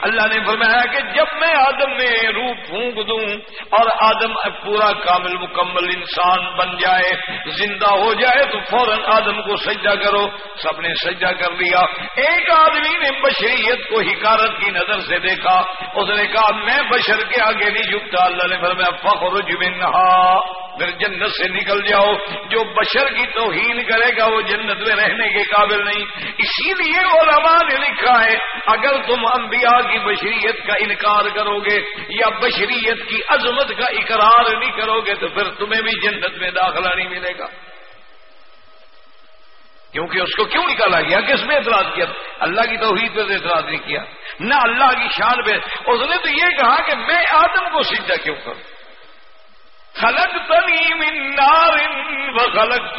اللہ نے فرمایا کہ جب میں آدم میں روح پھونک دوں اور آدم پورا کامل مکمل انسان بن جائے، زندہ ہو جائے، تو فوراً آدم کو سجدہ کرو۔ سب نے سجدہ کر لیا۔ ایک آدمی نے بشریت کو حکارت کی نظر سے دیکھا، اس نے کہا میں بشر کے آگے نہیں جھکتا۔ اللہ نے فرمایا، فخرج منہا پھر جنت سے نکل جاؤ۔ جو بشر کی توہین کرے گا، وہ جنت میں رہنے کے قابل نہیں۔ اسی لیے علماء نے لکھا ہے، اگر تم انبیاء کی بشریت کا انکار کرو گے یا بشریت کی عظمت کا اقرار نہیں کرو گے تو پھر تمہیں بھی جنت میں داخلہ نہیں ملے گا۔ کیونکہ اس کو کیوں نکالا گیا؟ کس میں اعتراض کیا؟ اللہ کی توحید پہ اعتراض نہیں کیا۔ نہ اللہ کی شان پہ۔ اس نے تو یہ کہا کہ میں آدم کو سجدہ کیوں کروں؟ خلق تنی من نار و خلق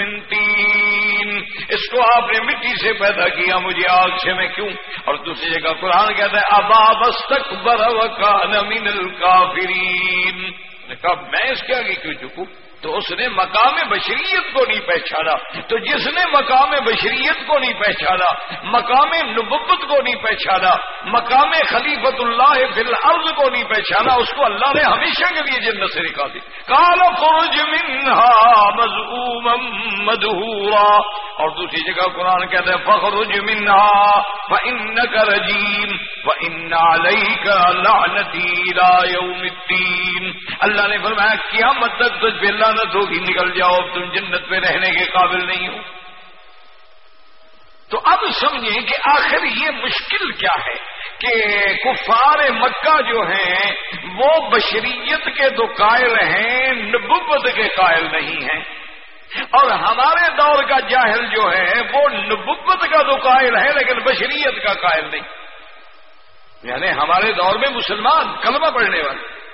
من تین۔ اس کو آپ نے مٹی سے پیدا کیا، مجھے آگ سے، میں کیوں؟ اور دوسری جگہ قرآن کہتا ہے، ابا بستک بر وکان من الکافرین۔ کہا، میں اس کے آگے کیوں چکوں تو اس نے مقام بشریت کو نہیں پہچانا، تو جس نے مقام بشریت کو نہیں پہچانا، مقام نبت کو نہیں پہچانا، مقام خلیفت اللہ فی الارض کو نہیں پہچانا، اس کو اللہ نے ہمیشہ کے لیے جنت سے نکال دی۔ کال فرج منہا مزعوم مدہورا اور دوسری جگہ قرآن کہتے ہیں فخرج منہا فانک رجیم وان علیک لعنتی لا یوم الدین۔ اللہ نے فرمایا، قیامت تک تجھ اللہ لعنت ہوگی، نکل جاؤ تم جنت میں رہنے کے قابل نہیں ہو۔ تو اب سمجھیں کہ آخر یہ مشکل کیا ہے کہ کفار مکہ جو ہیں، وہ بشریت کے تو قائل ہیں، نبوت کے قائل نہیں ہیں۔ اور ہمارے دور کا جاہل جو ہے، وہ نبوت کا تو قائل ہے، لیکن بشریت کا قائل نہیں۔ یعنی ہمارے دور میں مسلمان، کلمہ پڑھنے والے۔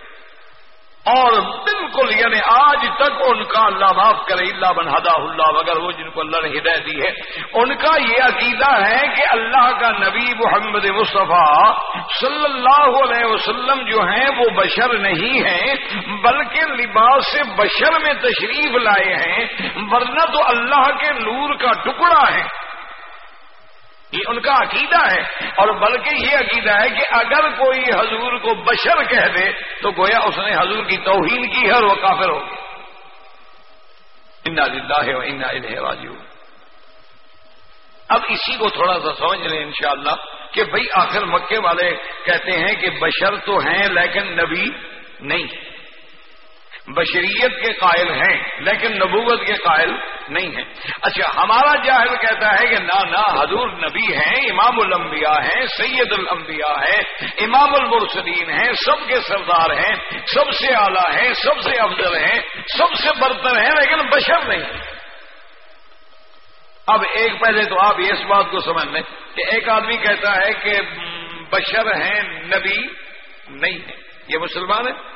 اور بالکل یعنی آج تک ان کا اللہ معاف کرے اللہ بن ہدا اللہ، مگر وہ جن کو اللہ نے ہدایت دی ہے۔ ان کا یہ عقیدہ ہے کہ اللہ کا نبی محمد مصطفیٰ صلی اللہ علیہ وسلم جو ہیں، وہ بشر نہیں ہیں، بلکہ لباس سے بشر میں تشریف لائے ہیں، ورنہ تو اللہ کے نور کا ٹکڑا ہے۔ یہ ان کا عقیدہ ہے اور بلکہ یہ عقیدہ ہے کہ اگر کوئی حضور کو بشر کہہ دے تو گویا اس نے حضور کی توہین کی ہے اور وہ کافر ہو گیا۔ انا راجو اب اسی کو تھوڑا سا سمجھ لیں انشاءاللہ کہ بھئی آخر مکے والے کہتے ہیں کہ بشر تو ہیں لیکن نبی نہیں۔ بشریت کے قائل ہیں، لیکن نبوت کے قائل نہیں ہیں۔ اچھا ہمارا جاہل کہتا ہے کہ نہ نہ حضور نبی ہیں، امام الانبیاء ہیں، سید الانبیاء ہیں، امام المرسلین ہیں، سب کے سردار ہیں، سب سے اعلیٰ ہیں، سب سے افضل ہیں، سب سے برتر ہیں، لیکن بشر نہیں۔ اب ایک پہلے تو آپ اس بات کو سمجھ لیں کہ ایک آدمی کہتا ہے کہ بشر ہیں، نبی نہیں ہے یہ مسلمان ہے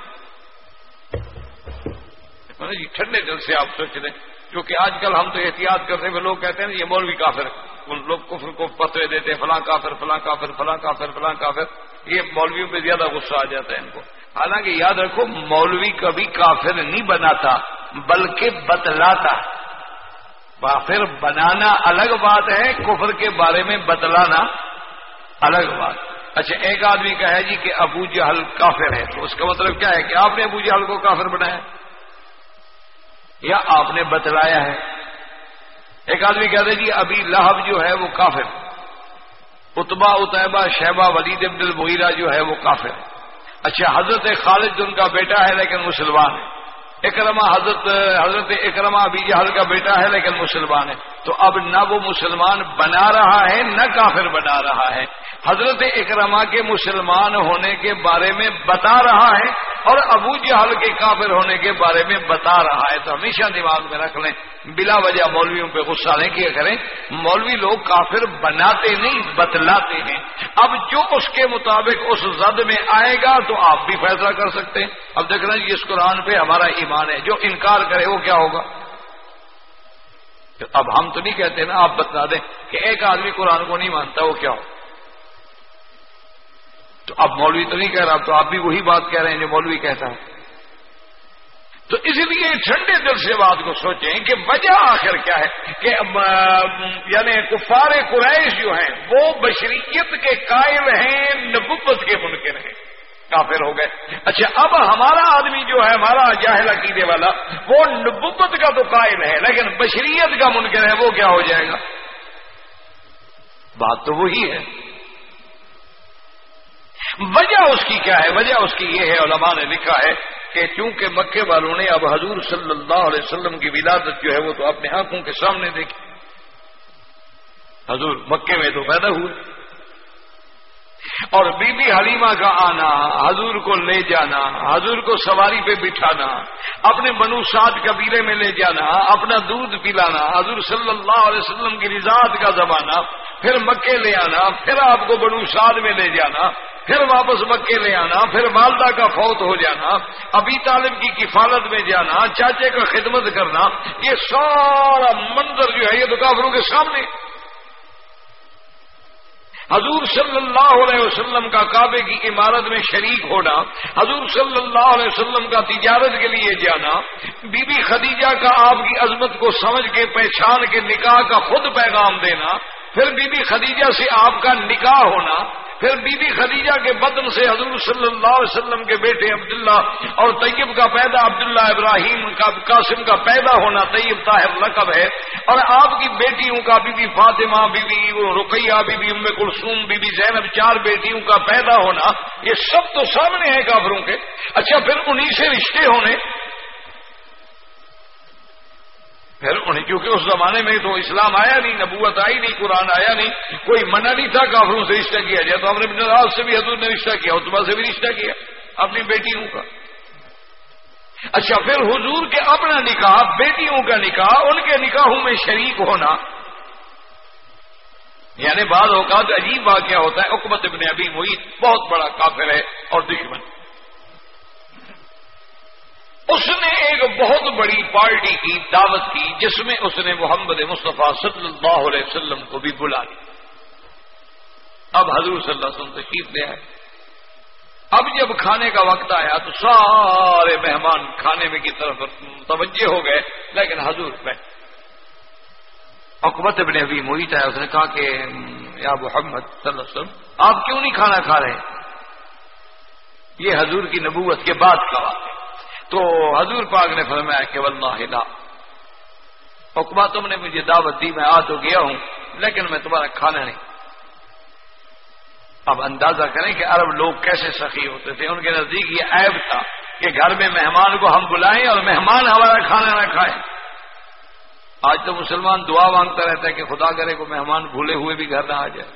جی ٹھنڈے دل سے آپ سوچ لیں۔ کیونکہ آج کل ہم تو احتیاط کرتے ہوئے لوگ کہتے ہیں یہ مولوی کافر ان لوگ کفر کو پتوے دیتے فلاں کافر فلاں کافر فلاں کافر فلاں کافر۔ یہ مولویوں پہ زیادہ غصہ آ جاتا ہے ان کو۔ حالانکہ یاد رکھو، مولوی کبھی کافر نہیں بناتا، بلکہ بتلاتا۔ کافر بنانا الگ بات ہے، کفر کے بارے میں بتلانا الگ بات۔ اچھا ایک آدمی کا ہے جی کہ ابو جہل کافر ہے، تو اس کا مطلب کیا ہے کہ آپ نے ابو جہل کو کافر بنایا؟ یا آپ نے بتلایا ہے۔ ایک آدمی کہتے جی ابھی لہب جو ہے وہ کافر۔ اتبا اتبا شہبہ ولید عبد المغیرہ جو ہے وہ کافر۔ اچھا حضرت خالد ان کا بیٹا ہے لیکن مسلمان ہے۔ اکرما حضرت حضرت اکرما ابھی جہل کا بیٹا ہے لیکن مسلمان ہے۔ تو اب نہ وہ مسلمان بنا رہا ہے، نہ کافر بنا رہا ہے۔ حضرت اکرما کے مسلمان ہونے کے بارے میں بتا رہا ہے اور ابو جہل کے کافر ہونے کے بارے میں بتا رہا ہے۔ تو ہمیشہ دماغ میں رکھ لیں، بلا وجہ مولویوں پہ غصہ نہیں کیا کریں۔ مولوی لوگ کافر بناتے نہیں، بتلاتے ہیں۔ اب جو اس کے مطابق اس زد میں آئے گا تو آپ بھی فیصلہ کر سکتے ہیں۔ اب دیکھ رہے ہیں جی، اس قرآن پہ ہمارا ایمان ہے۔ جو انکار کرے وہ کیا ہوگا؟ اب ہم تو نہیں کہتے نا، آپ بتا دیں کہ ایک آدمی قرآن کو نہیں مانتا، وہ کیا؟ ہو تو اب مولوی تو نہیں کہہ رہا، تو آپ بھی وہی بات کہہ رہے ہیں جو مولوی کہتا ہے۔ تو اس لیے ٹھنڈے دل سے بات کو سوچیں کہ وجہ آخر کیا ہے؟ کہ یعنی کفار قریش جو ہیں، وہ بشریت کے قائل ہیں، نبوت کے منکر ہیں۔ کافر ہو گئے۔ اچھا اب ہمارا آدمی جو ہے، ہمارا جاہل عقیدے والا، وہ نبوت کا تو قائل ہے، لیکن بشریت کا منکر ہے، وہ کیا ہو جائے گا؟ بات تو وہی ہے۔ وجہ اس کی کیا ہے؟ وجہ اس کی یہ ہے، علماء نے لکھا ہے کہ چونکہ مکے والوں نے اب حضور صلی اللہ علیہ وسلم کی ولادت جو ہے، وہ تو اپنے آنکھوں کے سامنے دیکھی۔ حضور مکے میں تو پیدا ہوئے۔ اور بی بی حلیمہ کا آنا، حضور کو لے جانا، حضور کو سواری پہ بٹھانا، اپنے بنو سات قبیلے میں لے جانا، اپنا دودھ پلانا، حضور صلی اللہ علیہ وسلم کی رضاعت کا زمانہ، پھر مکے لے آنا، پھر آپ کو بنو سعد میں لے جانا، پھر واپس مکے لے آنا، پھر والدہ کا فوت ہو جانا ابھی طالب کی کفالت میں جانا، چاچے کا خدمت کرنا، یہ سارا منظر جو ہے یہ تو کافروں کے سامنے حضور صلی اللہ علیہ وسلم کا کعبے کی عمارت میں شریک ہونا، حضور صلی اللہ علیہ وسلم کا تجارت کے لیے جانا بی بی خدیجہ کا آپ کی عظمت کو سمجھ کے، پہچان کے، نکاح کا خود پیغام دینا پھر بی بی خدیجہ سے آپ کا نکاح ہونا، پھر بی بی خدیجہ کے بدن سے حضور صلی اللہ علیہ وسلم کے بیٹے عبداللہ اور طیب کا پیدا عبداللہ ابراہیم کا، قاسم کا پیدا ہونا طیب طاہر لقب ہے۔ اور آپ کی بیٹیوں کا بی بی فاطمہ، بی بی رقیہ، بی بی ام کلثوم، بی بی زینب، چار بیٹیوں کا پیدا ہونا، یہ سب تو سامنے ہے کافروں کے۔ اچھا پھر انہیں سے رشتے ہونے پھر انہیں کیونکہ اس زمانے میں تو اسلام آیا نہیں، نبوت آئی نہیں، قرآن آیا نہیں، کوئی منع نہیں تھا کافروں سے رشتہ کیا جائے تو ہم نے ناراض سے بھی حضور نے رشتہ کیا اتبا سے بھی رشتہ کیا، اپنی بیٹیوں کا۔ اچھا پھر حضور کے اپنا نکاح، بیٹیوں کا نکاح، ان کے نکاحوں میں شریک ہونا۔ یعنی بعض اوقات عجیب واقعہ ہوتا ہے حکمت ابن ابھی محیط بہت بڑا کافر ہے اور دشمن۔ اس نے ایک بہت بڑی پارٹی کی دعوت کی، جس میں اس نے محمد مصطفیٰ صلی اللہ علیہ وسلم کو بھی بلا لیا۔ اب حضور صلی اللہ علیہ وسلم تشریف لے آئے۔ اب جب کھانے کا وقت آیا تو سارے مہمان کھانے میں کی طرف توجہ ہو گئے، لیکن حضور بیٹھ حکومت ابن ابھی محیط ہے، اس نے کہا کہ، یا محمد صلی اللہ علیہ وسلم، آپ کیوں نہیں کھانا کھا رہے؟ یہ حضور کی نبوت کے بعد کا بات ہے تو حضور پاک نے فرمایا کہ واللہ لا۔ حکمہ تم نے مجھے دعوت دی، میں آ تو گیا ہوں، لیکن میں تمہارا کھانا نہیں۔ اب اندازہ کریں کہ عرب لوگ کیسے سخی ہوتے تھے، ان کے نزدیک یہ عیب تھا کہ گھر میں مہمان کو ہم بلائیں اور مہمان ہمارا کھانا نہ کھائیں۔ آج تو مسلمان دعا مانگتا رہتا ہے کہ خدا کرے کو مہمان بھولے ہوئے بھی گھر نہ آ جائے،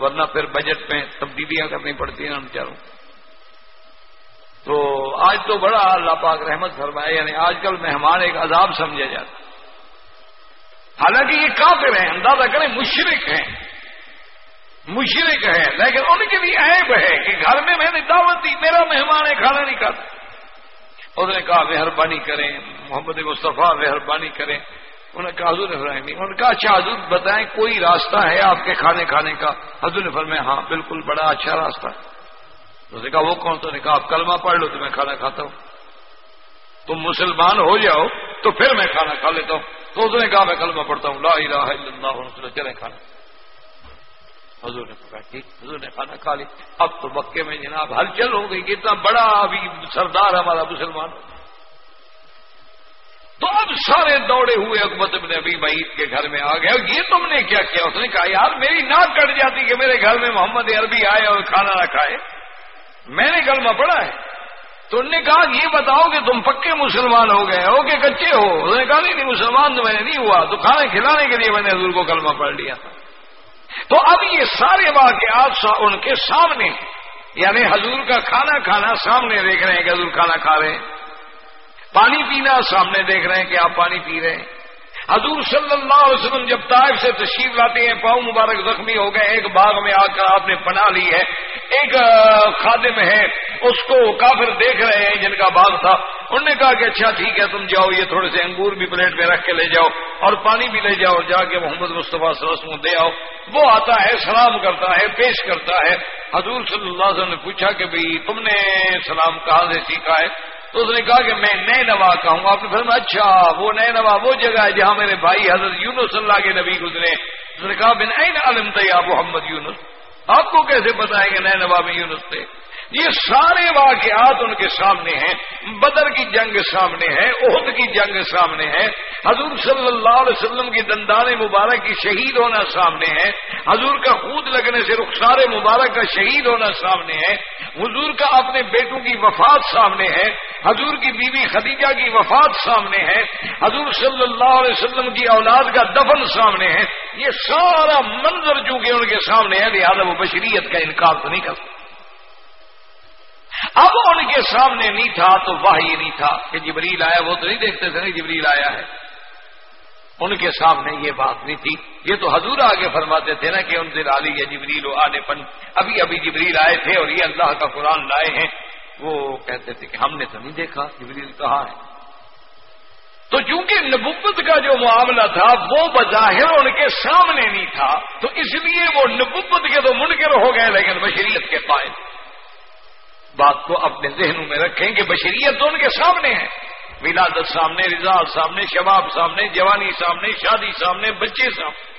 ورنہ پھر بجٹ میں تبدیلیاں کرنی پڑتی ہیں ہم چاروں تو آج تو بڑا اللہ پاک رحمت فرمائے یعنی آج کل مہمان ایک عذاب سمجھا جاتا حالانکہ یہ کافر ہیں، اندازہ کریں مشرق ہیں۔ مشرق ہے لیکن ان کے لیے عیب ہے کہ گھر میں میں نے دعوت دی، میرا مہمان ہے کھانا نہیں کھاتا۔ اس نے کہا، مہربانی کریں، محمد مصطفیٰ مہربانی کریں۔ انہوں نے کہا، حضور ابراہیم انہوں نے کہا اچھا حضور بتائیں، کوئی راستہ ہے آپ کے کھانے کھانے کا؟ حضور نے فرمایا ہاں بالکل بڑا اچھا راستہ۔ ہے تو نے کہا، وہ کون تو نے کہا آپ کلمہ پڑھ لو تو میں کھانا کھاتا ہوں۔ تم مسلمان ہو جاؤ تو پھر میں کھانا کھا لیتا ہوں۔ تو اس نے کہا، میں کلمہ پڑھتا ہوں۔ لا الہ الا اللہ چلے کھانا۔ حضور نے پکا ٹھیک، حضور نے کھانا کھا لی اب تو مکے میں جناب ہلچل ہو گئی کہ اتنا بڑا ابھی سردار ہمارا مسلمان تو اب سارے دوڑے ہوئے اکبت ابن ابھی بعید کے گھر میں آ گئے۔ اور یہ تم نے کیا کیا؟ اس نے کہا، یار میری ناک کٹ جاتی کہ میرے گھر میں محمد عربی آئے اور کھانا نہ کھائے۔ میں نے کلمہ پڑا ہے۔ تو انہوں نے کہا یہ بتاؤ کہ تم پکے مسلمان ہو گئے ہو کہ کچے ہو؟ انہوں نے کہا نہیں مسلمان تو میں نے نہیں ہوا۔ تو کھانا کھلانے کے لیے میں نے حضور کو کلمہ پڑھ لیا۔ تھا تو اب یہ سارے واقعات ان کے سامنے یعنی حضور کا کھانا کھانا سامنے دیکھ رہے ہیں کہ حضور کھانا کھا رہے ہیں۔ پانی پینا سامنے دیکھ رہے ہیں کہ آپ پانی پی رہے ہیں۔ حضور صلی اللہ علیہ وسلم جب طائف سے تشریف لاتے ہیں، پاؤں مبارک زخمی ہو گئے، ایک باغ میں آ کر آپ نے پناہ لی ہے، ایک خادم ہے، اس کو کافر دیکھ رہے ہیں جن کا باغ تھا۔ انہوں نے کہا کہ اچھا ٹھیک ہے، تم جاؤ، یہ تھوڑے سے انگور بھی پلیٹ میں رکھ کے لے جاؤ اور پانی بھی لے جاؤ، جا کے محمد مصطفیٰ صلی اللہ علیہ وسلم دے آؤ۔ وہ آتا ہے، سلام کرتا ہے، پیش کرتا ہے۔ حضور صلی اللہ علیہ وسلم نے پوچھا کہ بھئی، تم نے سلام کہاں سے سیکھا ہے؟ تو اس نے کہا کہ میں نئے نوا کا ہوں۔ آپ نے فرمایا اچھا وہ نئے نوا وہ جگہ ہے جہاں میرے بھائی حضرت یونس اللہ کے نبی گزرے۔ اس نے کہا، بن عین علم تھا محمد یونس؟ آپ کو کیسے بتائیں گے نئے نوا میں یونس تھے؟ یہ سارے واقعات ان کے سامنے ہیں، بدر کی جنگ سامنے ہے عہد کی جنگ سامنے ہے، حضور صلی اللہ علیہ وسلم کی دندان مبارک کی شہید ہونا سامنے ہے، حضور کا خود لگنے سے رخسار مبارک کا شہید ہونا سامنے ہے، حضور کا اپنے بیٹوں کی وفات سامنے ہے، حضور کی بیوی خدیجہ کی وفات سامنے ہے، حضور صلی اللہ علیہ وسلم کی اولاد کا دفن سامنے ہے۔ یہ سارا منظر چونکہ ان کے سامنے ہے، لہٰذا وہ بشریت کا انکار تو نہیں کر سکتا اب ان کے سامنے نہیں تھا تو واہ یہ نہیں تھا کہ جبریل آیا، وہ تو نہیں دیکھتے تھے نہیں جبریل آیا ہے۔ ان کے سامنے یہ بات نہیں تھی۔ یہ تو حضور آگے فرماتے تھے نا کہ ان سے ڈالی ہے جبریل آنے پن۔ ابھی ابھی جبریل آئے تھے اور یہ اللہ کا قرآن لائے ہیں۔ وہ کہتے تھے کہ ہم نے تو نہیں دیکھا جبریل کہاں ہے۔ تو چونکہ نبوت کا جو معاملہ تھا، وہ بظاہر ان کے سامنے نہیں تھا، تو اس لیے وہ نبوت کے تو منکر ہو گئے، لیکن بشریت کے قائم بات کو اپنے ذہنوں میں رکھیں کہ بشریت تو ان کے سامنے ہے۔ ولادت سامنے، رضا سامنے، شباب سامنے، جوانی سامنے، شادی سامنے، بچے سامنے۔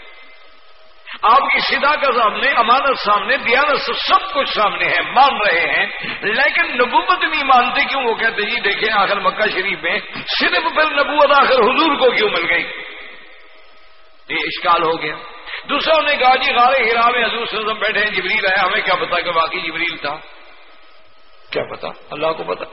آپ کی سدا کا سامنے، امانت سامنے، دیانت سب کچھ سامنے ہے، مان رہے ہیں۔ لیکن نبوت نہیں مانتے، کیوں؟ وہ کہتے جی دیکھیں، آخر مکہ شریف میں صرف پھر نبوت آخر حضور کو کیوں مل گئی؟ یہ اشکال ہو گیا۔ دوسرا نے کہا جی غار ہرا میں حضور وسلم بیٹھے ہیں، جبریل آیا، ہمیں کیا پتا کہ باقی جبریل تھا؟ کیا پتا؟ اللہ کو پتا۔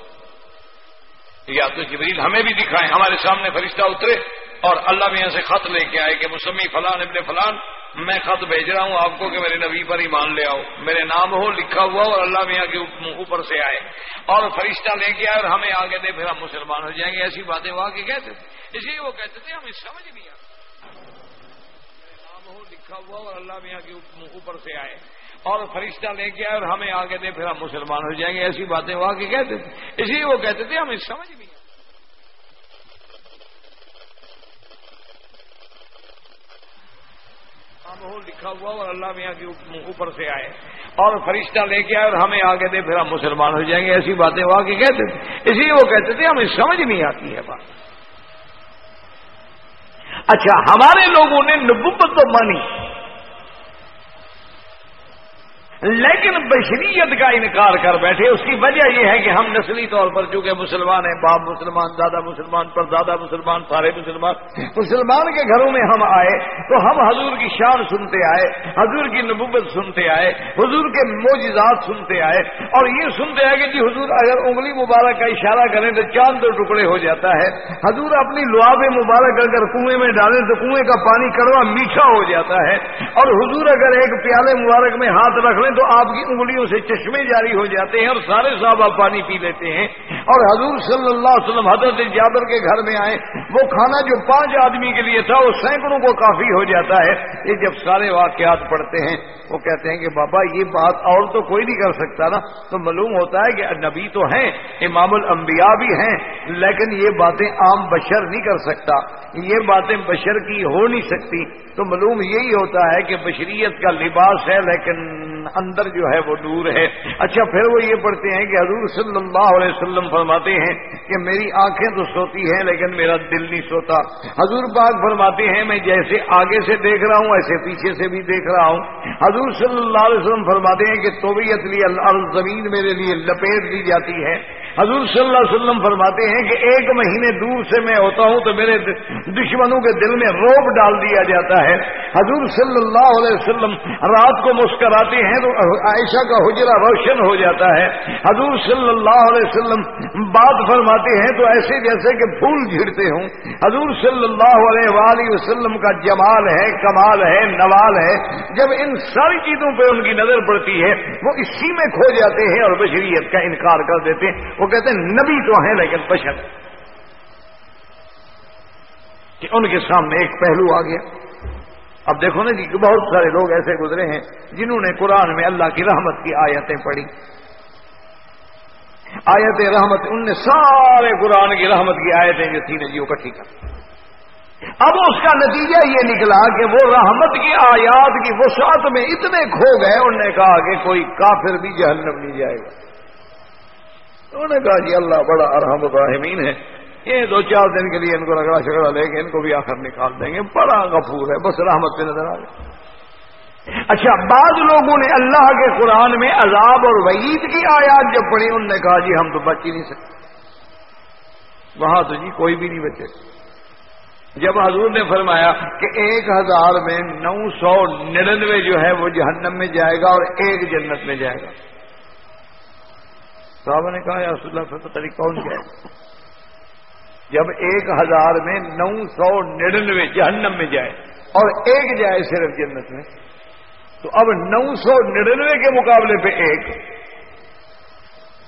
یا تو جبریل ہمیں بھی دکھائیں، ہمارے سامنے فرشتہ اترے اور اللہ میں یہاں سے خط لے کے آئے کہ مسمی فلان ابن فلان، میں خط بھیج رہا ہوں آپ کو کہ میرے نبی پر ہی مان لے آؤ۔ میرے نام ہو، لکھا ہوا اور اللہ میاں کے اوپر سے آئے۔ اور فرشتہ لے کے آئے اور ہمیں آگے دے، پھر ہم مسلمان ہو جائیں گے۔ ایسی باتیں وہاں کے کہتے تھے۔ اس لیے وہ کہتے تھے، ہمیں سمجھ نہیں آتا میرے نام ہو، لکھا ہوا اور اللہ میاں کے اوپر سے آئے۔ اور فرشتہ لے کے آئے اور ہمیں آگے دے، پھر ہم مسلمان ہو جائیں گے، ایسی باتیں وہ آگے کہتے تھے۔ اس لیے وہ کہتے تھے، ہمیں سمجھ نہیں ہاں، لکھا ہوا اور اللہ میاں کے اوپر سے آئے۔ اور فرشتہ لے کے آئے اور ہمیں آگے دے، پھر ہم مسلمان ہو جائیں گے، ایسی باتیں وہ آگے کہتے تھے۔ اس لیے وہ کہتے تھے، ہمیں سمجھ نہیں آتی ہے بات۔ اچھا ہمارے لوگوں نے نبوت تو مانی۔ لیکن بشریت کا انکار کر بیٹھے، اس کی وجہ یہ ہے کہ ہم نسلی طور پر چونکہ مسلمان ہیں، باپ مسلمان، دادا مسلمان پر دادا مسلمان، سارے مسلمان مسلمان کے گھروں میں ہم آئے تو ہم حضور کی شان سنتے آئے، حضور کی نبوت سنتے آئے، حضور کے موجزات سنتے آئے اور یہ سنتے آئے کہ جی حضور اگر انگلی مبارک کا اشارہ کریں تو چاند دو ٹکڑے ہو جاتا ہے۔ حضور اپنی لعاب مبارک اگر کنویں میں ڈالیں تو کنویں کا پانی کڑوا میٹھا ہو جاتا ہے۔ اور حضور اگر ایک پیالے مبارک میں ہاتھ رکھ لیں تو آپ کی انگلیوں سے چشمے جاری ہو جاتے ہیں اور سارے صاحب آپ پانی پی لیتے ہیں اور حضور صلی اللہ علیہ وسلم حضرت جابر کے گھر میں آئے، وہ کھانا جو پانچ آدمی کے لیے تھا، وہ سینکڑوں کو کافی ہو جاتا ہے۔ یہ جب سارے واقعات پڑھتے ہیں، وہ کہتے ہیں کہ بابا، یہ بات اور تو کوئی نہیں کر سکتا نا۔ تو معلوم ہوتا ہے کہ نبی تو ہیں، امام الانبیاء بھی ہیں، لیکن یہ باتیں عام بشر نہیں کر سکتا۔ یہ باتیں بشر کی ہو نہیں سکتی۔ تو معلوم یہی ہوتا ہے کہ بشریت کا لباس ہے، لیکن اندر جو ہے وہ دور ہے۔ اچھا پھر وہ یہ پڑھتے ہیں کہ حضور صلی اللہ علیہ وسلم فرماتے ہیں کہ میری آنکھیں تو سوتی ہیں لیکن میرا دل نہیں سوتا۔ حضور پاک فرماتے ہیں، میں جیسے آگے سے دیکھ رہا ہوں، ایسے پیچھے سے بھی دیکھ رہا ہوں۔ حضور صلی اللہ علیہ وسلم فرماتے ہیں کہ توبیت لی اللہ زمین میرے لیے لپیٹ دی جاتی ہے۔ حضور صلی اللہ علیہ وسلم فرماتے ہیں کہ ایک مہینے دور سے میں ہوتا ہوں تو میرے دشمنوں کے دل میں روب ڈال دیا جاتا ہے۔ حضور صلی اللہ علیہ وسلم رات کو مسکراتے ہیں تو عائشہ کا حجرہ روشن ہو جاتا ہے۔ حضور صلی اللہ علیہ وسلم بات فرماتے ہیں تو ایسے جیسے کہ پھول جھڑتے ہوں۔ حضور صلی اللہ علیہ وآلہ وسلم کا جمال ہے، کمال ہے، نوال ہے۔ جب ان ساری چیزوں پہ ان کی نظر پڑتی ہے، وہ اسی میں کھو جاتے ہیں اور بشریت کا انکار کر دیتے ہیں۔ وہ کہتے ہیں نبی تو ہیں لیکن بشر۔ کہ ان کے سامنے ایک پہلو آ گیا۔ اب دیکھو نا جی کہ بہت سارے لوگ ایسے گزرے ہیں جنہوں نے قرآن میں اللہ کی رحمت کی آیتیں پڑھی۔ آیت رحمت، ان نے سارے قرآن کی رحمت کی آیتیں جو تھی جی وہ کٹھی کر۔ اب اس کا نتیجہ یہ نکلا کہ وہ رحمت کی آیات کی وسعت میں اتنے کھو گئے، انہوں نے کہا کہ کوئی کافر بھی جہنم نہیں جائے گا۔ انہوں نے کہا جی اللہ بڑا ارحم الراحمین ہے۔ یہ دو چار دن کے لیے ان کو رگڑا شگڑا لے کے ان کو بھی آخر نکال دیں گے۔ بڑا غفور ہے، بس رحمت پہ نظر آ گئے اچھا بعض لوگوں نے اللہ کے قرآن میں عذاب اور وعید کی آیات جب پڑھی، انہوں نے کہا جی ہم تو بچ ہی نہیں سکتے۔ وہاں تو جی کوئی بھی نہیں بچے۔ جب حضور نے فرمایا کہ ایک ہزار میں نو سو ننانوے جو ہے وہ جہنم میں جائے گا اور ایک جنت میں جائے گا۔ صحابہ نے کہا، یا رسول اللہ، پھر طریقہ کون کیا ہے جب ایک ہزار میں نو سو نڑنوے جہنم میں جائے اور ایک جائے صرف جنت میں، تو اب نو سو نڑنوے کے مقابلے پہ ایک،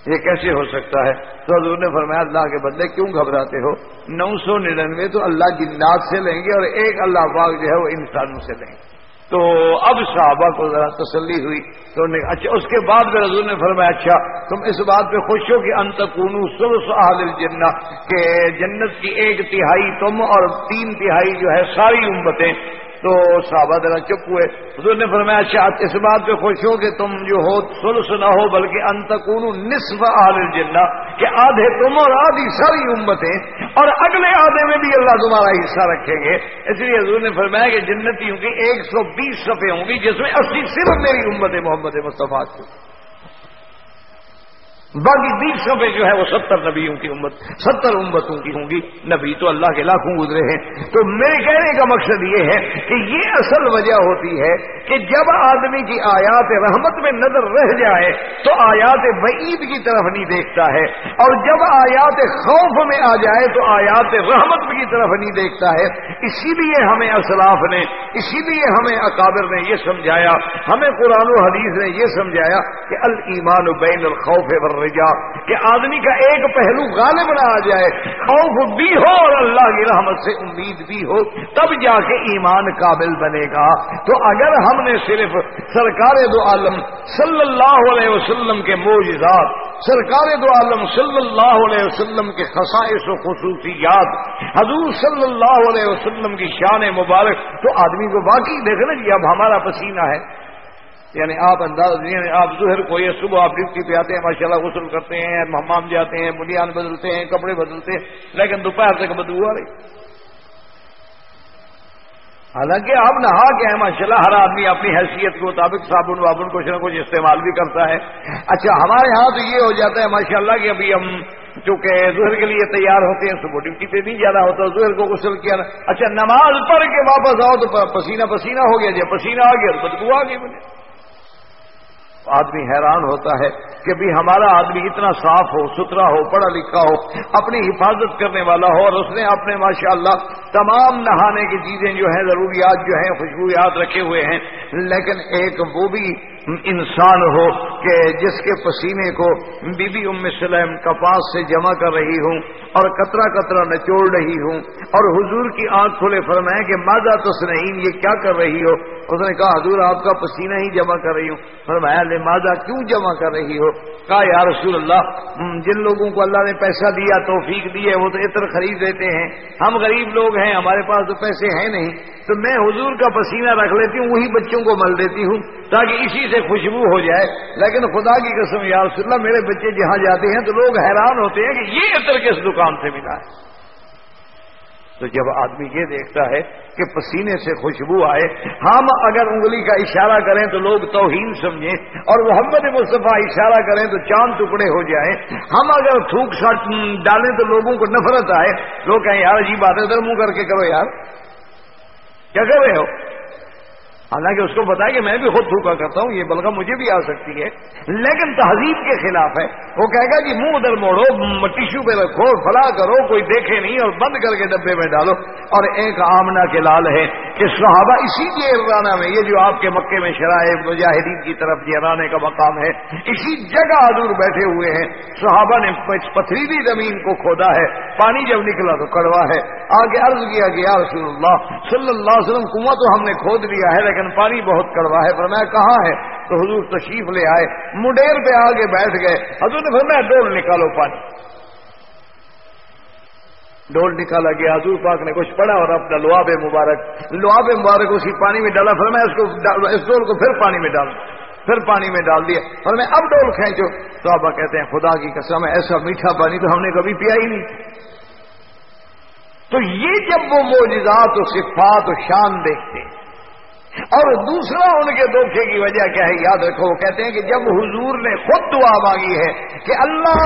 یہ کیسے ہو سکتا ہے؟ تو حضور نے فرمایا، اللہ کے بدلے کیوں گھبراتے ہو؟ نو سو نڑنوے تو اللہ جنات سے لیں گے اور ایک اللہ پاک جو ہے وہ انسانوں سے لیں گے۔ تو اب صحابہ کو ذرا تسلی ہوئی تو نے اچھا اس کے بعد میں رضول نے فرمایا اچھا تم اس بات پہ خوش ہو کہ انتقون سلس اہل الجنہ، کہ جنت کی ایک تہائی تم اور تین تہائی جو ہے ساری امتیں تو صحابہ ذرا چپ ہوئے۔ حضور نے فرمایا اچھا اس بات پہ خوش ہو کہ تم جو ہو، سلس نہ ہو، بلکہ انتقون نصف آل الجنہ، کہ آدھے تم اور آدھی ساری امتیں، اور اگلے آدھے میں بھی اللہ تمہارا حصہ رکھیں گے۔ اس لیے حضور نے فرمایا کہ جنتیوں کی ایک سو بیس صفحے ہوں گی، جس میں اسی صرف میری امت محمد مصطفیٰ کی۔ باقی بیس سفے جو ہے وہ ستر نبیوں کی امت، ستر امتوں کی ہوں گی۔ نبی تو اللہ کے لاکھوں گزرے ہیں۔ تو میرے کہنے کا مقصد یہ ہے کہ یہ اصل وجہ ہوتی ہے کہ جب آدمی کی آیات رحمت میں نظر رہ جائے تو آیات وعید کی طرف نہیں دیکھتا ہے۔ اور جب آیات خوف میں آ جائے تو آیات رحمت کی طرف نہیں دیکھتا ہے۔ اسی لیے ہمیں اسلاف نے، اسی لیے ہمیں اکابر نے یہ سمجھایا، ہمیں قرآن و حدیث نے یہ سمجھایا کہ المان بین الخوف ور کہ آدمی کا ایک پہلو غالب نہ آ جائے، خوف بھی ہو اور اللہ کی رحمت سے امید بھی ہو، تب جا کے ایمان قابل بنے گا۔ تو اگر ہم نے صرف سرکار دو عالم صلی اللہ علیہ وسلم کے موجزات سرکار دو عالم صلی اللہ علیہ وسلم کے خصائص و خصوصیات، حضور صلی اللہ علیہ وسلم کی شان مبارک، تو آدمی کو باقی دیکھنا جی اب ہمارا پسینہ ہے۔ یعنی آپ انداز یعنی آپ ظہر کو یہ صبح آپ ڈیوٹی پہ آتے ہیں ماشاء اللہ غسل کرتے ہیں ہمام جاتے ہیں بنیاد بدلتے ہیں، کپڑے بدلتے ہیں، لیکن دوپہر تک بدبو آ رہی۔ حالانکہ آپ نہا کے ہیں ماشاء اللہ ہر آدمی اپنی حیثیت کے مطابق صابن وابن کچھ نہ کچھ استعمال بھی کرتا ہے۔ اچھا ہمارے یہاں تو یہ ہو جاتا ہے ماشاء اللہ کہ ابھی ہم چونکہ زہر کے لیے تیار ہوتے ہیں، صبح ڈیوٹی پہ نہیں جانا ہوتا زہر کو غسل کیا۔ اچھا نماز پڑھ کے واپس آؤ تو پسینہ پسینہ ہو گیا جب پسینہ آ گیا تو بدبو آ گئی مجھے۔ آدمی حیران ہوتا ہے کہ بھی ہمارا آدمی اتنا صاف ہو، ستھرا ہو، پڑھا لکھا ہو، اپنی حفاظت کرنے والا ہو اور اس نے اپنے ماشاء اللہ تمام نہانے کی چیزیں جو ہیں، ضروریات جو ہیں خوشبویات رکھے ہوئے ہیں۔ لیکن ایک وہ بھی انسان ہو کہ جس کے پسینے کو بی بی ام سلیم کپاس سے جمع کر رہی ہوں اور کترا کترا نچوڑ رہی ہوں اور حضور کی آنکھ کھلے فرمائے کہ مادہ تسنعین یہ کیا کر رہی ہو؟ اس نے کہا، حضور، آپ کا پسینہ ہی جمع کر رہی ہوں۔ فرمایا، لے مادہ کیوں جمع کر رہی ہو؟ کہا، یا رسول اللہ جن لوگوں کو اللہ نے پیسہ دیا، توفیق دی ہے، وہ تو عطر خرید دیتے ہیں۔ ہم غریب لوگ ہیں، ہمارے پاس تو پیسے ہیں نہیں۔ تو میں حضور کا پسینہ رکھ لیتی ہوں، وہی بچوں کو مل دیتی ہوں تاکہ اسی سے خوشبو ہو جائے۔ لیکن خدا کی قسم یا رسول اللہ، میرے بچے جہاں جاتے ہیں تو لوگ حیران ہوتے ہیں کہ یہ عطر کس دکان سے ملا ہے؟ تو جب آدمی یہ دیکھتا ہے کہ پسینے سے خوشبو آئے، ہم اگر انگلی کا اشارہ کریں تو لوگ توہین سمجھیں اور محمد مصطفیٰ اشارہ کریں تو چاند ٹکڑے ہو جائیں۔ ہم اگر تھوک سٹ ڈالیں تو لوگوں کو نفرت آئے۔ لوگ کہیں، یار عجیب بات ہے، ادھر منہ کر کے کرو یار۔ کیا کر رہے ہو؟ حالانکہ اس کو بتایا کہ میں بھی خود تھوکا کرتا ہوں، یہ بلغم مجھے بھی آ سکتی ہے۔ لیکن تہذیب کے خلاف ہے۔ وہ کہے گا کہ منہ ادھر موڑو ٹیشو پہ رکھو فلا کرو، کوئی دیکھے نہیں اور بند کر کے ڈبے میں ڈالو۔ اور ایک آمنا کے لال ہے کہ صحابہ اسی ارانہ میں، یہ جو آپ کے مکے میں شرائع مجاہدین کی طرف جرانے کا مقام ہے، اسی جگہ حضور بیٹھے ہوئے ہیں۔ صحابہ نے پتھریلی زمین کو کھودا ہے، پانی جب نکلا تو کڑوا ہے۔ آگے عرض کیا گیا رسول اللہ، صلی اللہ علیہ وسلم، کنواں تو ہم نے کھود لیا ہے، لیکن لیکن پانی بہت کڑوا ہے۔ فرمایا کہاں ہے؟ تو حضور تشریف لے آئے۔ مڈیر پہ آگے بیٹھ گئے۔ حضور نے فرمایا، ڈول نکالو پانی۔ ڈول نکالا گیا۔ حضور پاک نے کچھ پڑا اور اپنا لواب مبارک۔ لواب مبارک اسی پانی میں ڈالا۔ پھر میں اس کو اس ڈول کو پھر پانی میں ڈال۔ پھر پانی میں ڈال دیا۔ اور میں اب ڈول کھینچو۔ تو آپ کہتے ہیں، خدا کی قسم، ایسا میٹھا پانی تو ہم نے کبھی پیا ہی نہیں تو یہ جب وہ موجودات و صفات و شان دیکھتے اور دوسرا ان کے دھوکے کی وجہ کیا ہے؟ یاد رکھو، وہ کہتے ہیں کہ جب حضور نے خود دعا مانگی ہے کہ اللہ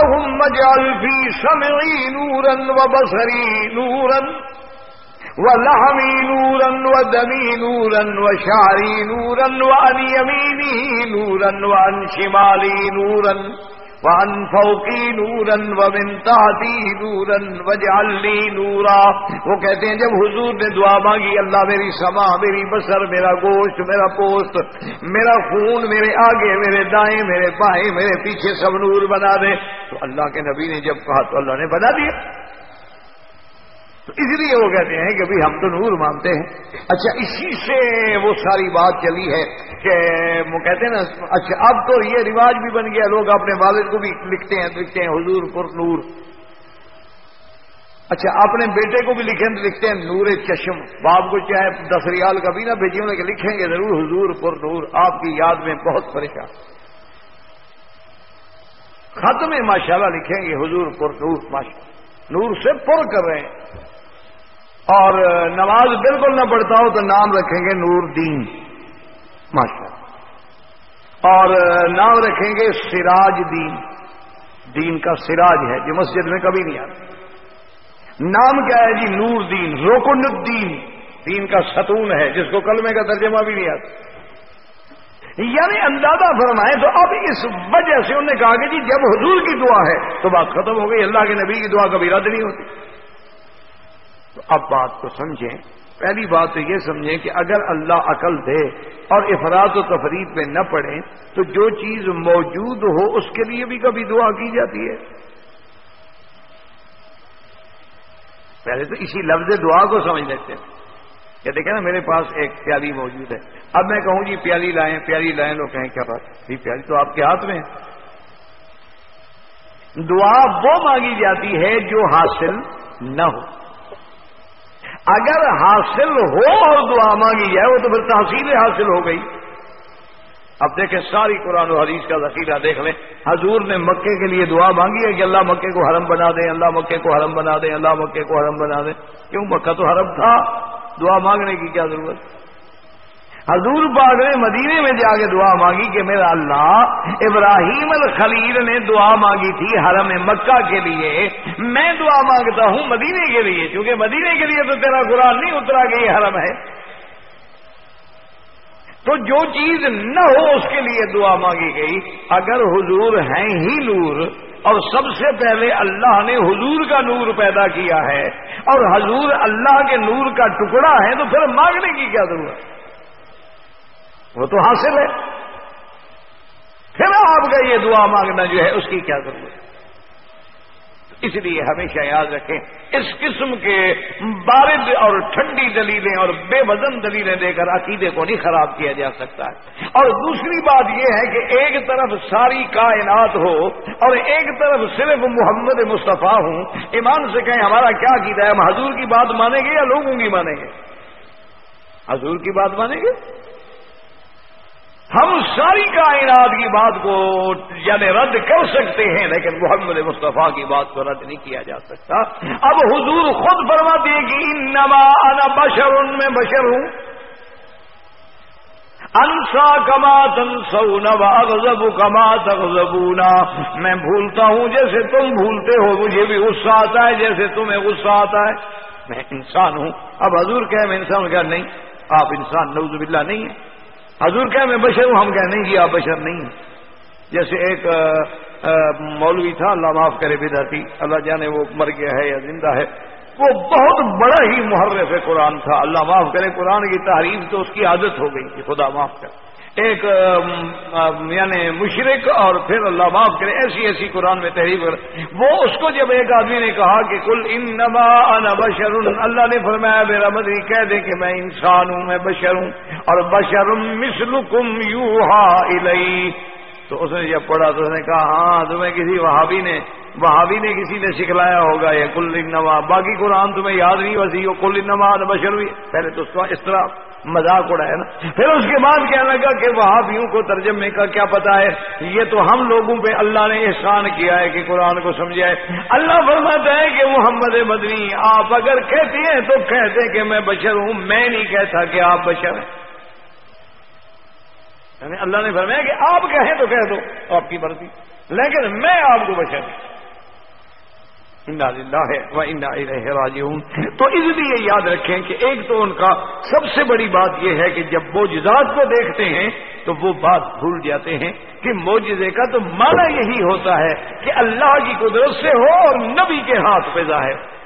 فی سمعی نورن و بسری نورن و لہمی نورن و دمی نورن و شاری نورن و انیمینی نورن و انشمالی نورن وان فوقی نورن و منتاتی نورن وجعلی نورا۔ وہ کہتے ہیں، جب حضور نے دعا مانگی، اللہ میری سما، میری بسر میرا گوشت، میرا پوست، میرا خون، میرے آگے، میرے دائیں، میرے بائیں، میرے پیچھے سب نور بنا دے۔ تو اللہ کے نبی نے جب کہا تو اللہ نے بنا دیا۔ تو اس لیے وہ کہتے ہیں کہ بھائی ہم تو نور مانتے ہیں۔ اچھا اسی سے وہ ساری بات چلی ہے کہ وہ کہتے ہیں نا اچھا اب تو یہ رواج بھی بن گیا، لوگ اپنے والد کو بھی لکھتے ہیں لکھتے ہیں، حضور پر نور۔ اچھا اپنے بیٹے کو بھی لکھیں، لکھتے ہیں نور چشم۔ باپ کو چاہے دس ریال کبھی نہ بھیجیں کہ لکھیں گے ضرور حضور پر نور۔ آپ کی یاد میں بہت پریشان۔ خط میں ماشاء اللہ لکھیں گے حضور پر نور ماشاء نور سے پر کر رہے ہیں۔ اور نماز بالکل نہ پڑھتا ہو تو نام رکھیں گے نور دین۔ ماشاء اور نام رکھیں گے سراج دین۔ دین کا سراج ہے جو مسجد میں کبھی نہیں آتا۔ نام کیا ہے جی؟ نور دین روکن الدین دین کا ستون ہے، جس کو کلمے کا ترجمہ بھی نہیں آتا۔ یعنی اندازہ فرمائے تو اب اس وجہ سے انہوں نے کہا کہ جی جب حضور کی دعا ہے تو بات ختم ہو گئی، اللہ کے نبی کی دعا کبھی رد نہیں ہوتی۔ تو اب بات کو سمجھیں، پہلی بات تو یہ سمجھیں کہ اگر اللہ عقل دے اور افراد و تفریح پہ نہ پڑے، تو جو چیز موجود ہو اس کے لیے بھی کبھی دعا کی جاتی ہے۔ پہلے تو اسی لفظ دعا کو سمجھ لیتے ہیں۔ کہ دیکھیں نا، میرے پاس ایک پیالی موجود ہے۔ اب میں کہوں جی پیالی لائیں پیالی لائیں، لوگ کہیں کیا بات؟ جی، پیالی تو آپ کے ہاتھ میں دعا وہ مانگی جاتی ہے جو حاصل نہ ہو۔ اگر حاصل ہو اور دعا مانگی جائے، وہ تو پھر تحصیلیں حاصل ہو گئی۔ اب دیکھیں ساری قرآن و حدیث کا ذخیرہ دیکھ لیں۔ حضور نے مکے کے لیے دعا مانگی ہے کہ اللہ مکے کو حرم بنا دیں، اللہ مکے کو حرم بنا دیں، اللہ مکے کو حرم بنا دیں۔ کیوں؟ مکہ تو حرم تھا۔ دعا مانگنے کی کیا ضرورت؟ حضور پاک نے مدینے میں جا کے دعا مانگی کہ میرا اللہ، ابراہیم الخلیل نے دعا مانگی تھی حرم مکہ کے لیے۔ میں دعا مانگتا ہوں مدینے کے لیے کیونکہ مدینے کے لیے تو تیرا قرآن نہیں اترا کہ یہ حرم ہے۔ تو جو چیز نہ ہو اس کے لیے دعا مانگی گئی۔ اگر حضور ہیں ہی نور، اور سب سے پہلے اللہ نے حضور کا نور پیدا کیا ہے، اور حضور اللہ کے نور کا ٹکڑا ہے، تو پھر مانگنے کی کیا ضرورت ہے؟ وہ تو حاصل ہے۔ پھر آپ کا یہ دعا مانگنا جو ہے، اس کی کیا ضرورت؟ ہے اس لیے ہمیشہ یاد رکھیں، اس قسم کے بارد اور ٹھنڈی دلیلیں اور بے وزن دلیلیں دے کر عقیدے کو نہیں خراب کیا جا سکتا۔ ہے اور دوسری بات یہ ہے کہ ایک طرف ساری کائنات ہو اور ایک طرف صرف محمد مصطفیٰ ہوں۔ ایمان سے کہیں ہمارا کیا عقیدہ ہے؟ ہم حضور کی بات مانیں گے یا لوگوں کی مانیں گے؟ حضور کی بات مانیں گے؟ ہم ساری کائنات کی بات کو یعنی رد کر سکتے ہیں، لیکن محمد مصطفیٰ کی بات کو رد نہیں کیا جا سکتا۔ اب حضور خود فرماتے ہیں کہ ان نما بشر ان میں بشر ہوں۔ انسا کما تنسو نوا کما تغزبونا میں بھولتا ہوں جیسے تم بھولتے ہو، مجھے بھی غصہ آتا ہے جیسے تمہیں غصہ آتا ہے۔ میں انسان ہوں۔ اب حضور کہ میں انسان کیا نہیں، آپ انسان نوز باللہ نہیں ہیں۔ حضور کہ میں بشر ہوں، ہم کہ نہیں جی آپ بشر نہیں جیسے ایک مولوی تھا، اللہ معاف کرے بداتی اللہ جانے وہ مر گیا ہے یا زندہ ہے۔ وہ بہت بڑا ہی محرف قرآن تھا۔ اللہ معاف کرے، قرآن کی تعریف تو اس کی عادت ہو گئی کہ خدا معاف کرے۔ ایک یعنی مشرق اور پھر اللہ معاف کرے، ایسی ایسی قرآن میں تحریر کر۔ وہ اس کو جب ایک آدمی نے کہا کہ کل ان نما بشر، اللہ نے فرمایا، میرا مدری کہہ دے کہ میں انسان ہوں، میں بشر ہوں، اور بشر مسلکم یوہا الی تو اس نے جب پڑھا تو اس نے کہا ہاں تمہیں کسی وہابی نے وہابی نے کسی نے سکھلایا ہوگا یہ کل نما باقی قرآن تمہیں یاد نہیں وسی ہو کل نما بشر۔ ہوئی پہلے تو اس کا اس طرح مذاق اڑایا نا۔ پھر اس کے بعد کہنے لگا کہ وہابیوں کو ترجمے کا کیا پتا ہے؟ یہ تو ہم لوگوں پہ اللہ نے احسان کیا ہے کہ قرآن کو سمجھا ہے۔ اللہ فرماتا ہے کہ محمد مدنی، آپ اگر کہتے ہیں تو کہتے کہ میں بشر ہوں۔ میں نہیں کہتا کہ آپ بشر ہیں۔ یعنی اللہ نے فرمایا کہ آپ کہیں تو کہہ دو، آپ کی مرضی۔ لیکن میں آپ کو بشر بچا ہے راجی ہوں تو اس لیے یاد رکھیں کہ ایک تو ان کا سب سے بڑی بات یہ ہے کہ جب موجزات کو دیکھتے ہیں تو وہ بات بھول جاتے ہیں کہ موجزے کا تو معنی یہی ہوتا ہے کہ اللہ کی قدرت سے ہو اور نبی کے ہاتھ پہ ظاہر۔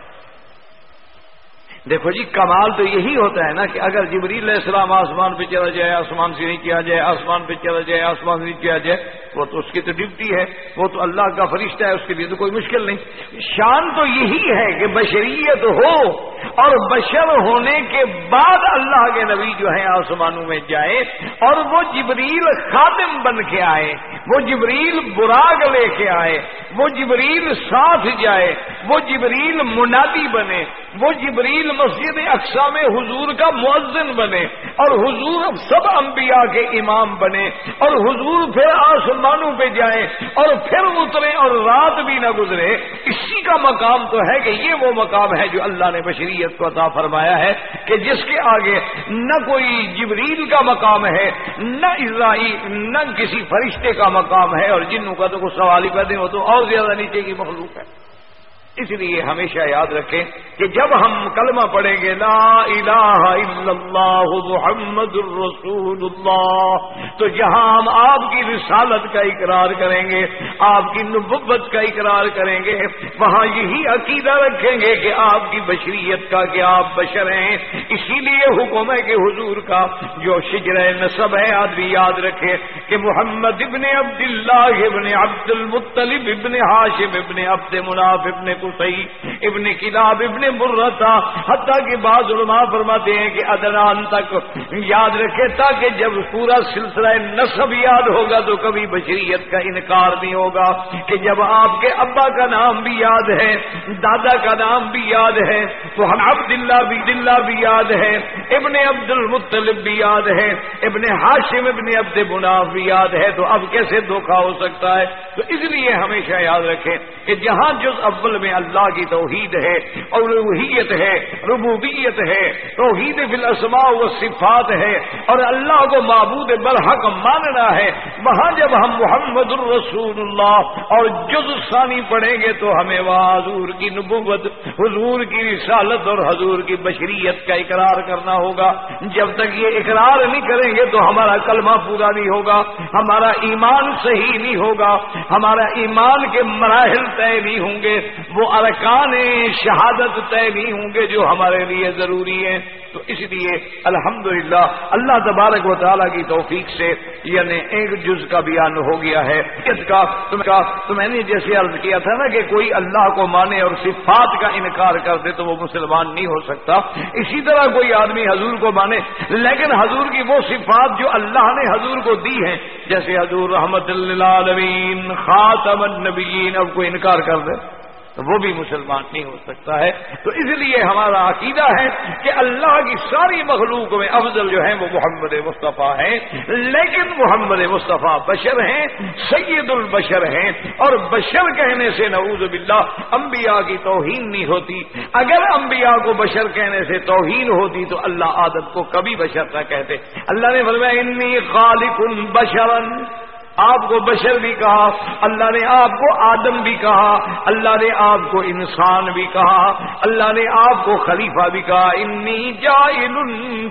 دیکھو جی کمال تو یہی ہوتا ہے نا کہ اگر جبریل علیہ السلام آسمان پہ چلا جائے، آسمان سے نہیں کیا جائے، آسمان پہ چلا جائے، آسمان سے نہیں کیا جائے وہ تو اس کی تو ڈیوٹی ہے، وہ تو اللہ کا فرشتہ ہے، اس کے لیے تو کوئی مشکل نہیں۔ شان تو یہی ہے کہ بشریت ہو اور بشر ہونے کے بعد اللہ کے نبی جو ہیں آسمانوں میں جائے اور وہ جبریل خادم بن کے آئے، وہ جبریل براغ لے کے آئے، وہ جبریل ساتھ جائے، وہ جبریل منادی بنے، وہ جبریل مسجد اقسا میں حضور کا معذن بنے اور حضور سب انبیاء کے امام بنے اور حضور پھر آسمان آسمانوں پہ جائیں اور پھر اترے اور رات بھی نہ گزرے، اسی کا مقام تو ہے کہ یہ وہ مقام ہے جو اللہ نے بشریت کو عطا فرمایا ہے کہ جس کے آگے نہ کوئی جبریل کا مقام ہے، نہ اسرائیل، نہ کسی فرشتے کا مقام ہے اور جنوں کا تو کچھ سوال ہی پیدے ہو تو اور زیادہ نیچے کی مخلوق ہے۔ اس لیے ہمیشہ یاد رکھیں کہ جب ہم کلمہ پڑھیں گے لا الہ الا اللہ محمد الرسول اللہ تو جہاں ہم آپ کی رسالت کا اقرار کریں گے، آپ کی نبوت کا اقرار کریں گے، وہاں یہی عقیدہ رکھیں گے کہ آپ کی بشریت کا کہ آپ بشر ہیں۔ اسی لیے حکم ہے کہ حضور کا جو شجر نصب ہے، آدمی یاد رکھے کہ محمد ابن عبد اللہ ابن عبد المطلب ابن ہاشم ابن عبد مناف ابن ابن کلاب، ابن برتا حتیٰ کے بعض علماء فرماتے ہیں کہ ادنان تک یاد رکھے تاکہ جب پورا سلسلہ نصب یاد ہوگا تو کبھی بشریت کا انکار نہیں ہوگا کہ جب آپ کے ابا کا نام بھی یاد ہے، دادا کا نام بھی یاد ہے، تو ہم عبداللہ بھی دلہ بھی یاد ہے، ابن عبد المطلب بھی یاد ہے، ابن ہاشم ابن عبد مناف بھی یاد ہے، تو اب کیسے دھوکھا ہو سکتا ہے؟ تو اس لیے ہمیشہ یاد رکھیں کہ جہاں جز اول میں اللہ کی توحید ہے اور روحیت ہے، ربوبیت ہے، توحید فی الاسماء و صفات ہے اور اللہ کو معبود برحق ماننا ہے۔ وہاں جب ہم محمد الرسول اللہ اور جز ثانی پڑھیں گے تو ہمیں وہاں حضور کی نبوت، حضور کی رسالت اور حضور کی بشریت کا اقرار کرنا ہوگا۔ جب تک یہ اقرار نہیں کریں گے تو ہمارا کلمہ پورا نہیں ہوگا، ہمارا ایمان صحیح نہیں ہوگا، ہمارا ایمان کے مراحل طے نہیں ہوں گے۔ وہ ارکان شہادت طے نہیں ہوں گے جو ہمارے لیے ضروری ہیں۔ تو اس لیے الحمدللہ اللہ تبارک و تعالیٰ کی توفیق سے یعنی ایک جز کا بیان ہو گیا ہے۔ اس کا تو میں نے جیسے عرض کیا تھا نا کہ کوئی اللہ کو مانے اور صفات کا انکار کر دے تو وہ مسلمان نہیں ہو سکتا۔ اسی طرح کوئی آدمی حضور کو مانے، لیکن حضور کی وہ صفات جو اللہ نے حضور کو دی ہیں، جیسے حضور رحمت اللہ خاتم النبیین، اب کوئی انکار کر دے۔ تو وہ بھی مسلمان نہیں ہو سکتا ہے۔ تو اس لیے ہمارا عقیدہ ہے کہ اللہ کی ساری مخلوق میں افضل جو ہیں وہ محمد مصطفیٰ ہیں۔ لیکن محمد مصطفیٰ بشر ہیں، سید البشر ہیں۔ اور بشر کہنے سے نعوذ باللہ انبیاء کی توہین نہیں ہوتی۔ اگر انبیاء کو بشر کہنے سے توہین ہوتی تو اللہ عادت کو کبھی بشر نہ کہتے۔ اللہ نے فرمایا انی خالق بشرن آپ کو بشر بھی کہا، اللہ نے آپ کو آدم بھی کہا، اللہ نے آپ کو انسان بھی کہا، اللہ نے آپ کو خلیفہ بھی کہا، انی جائل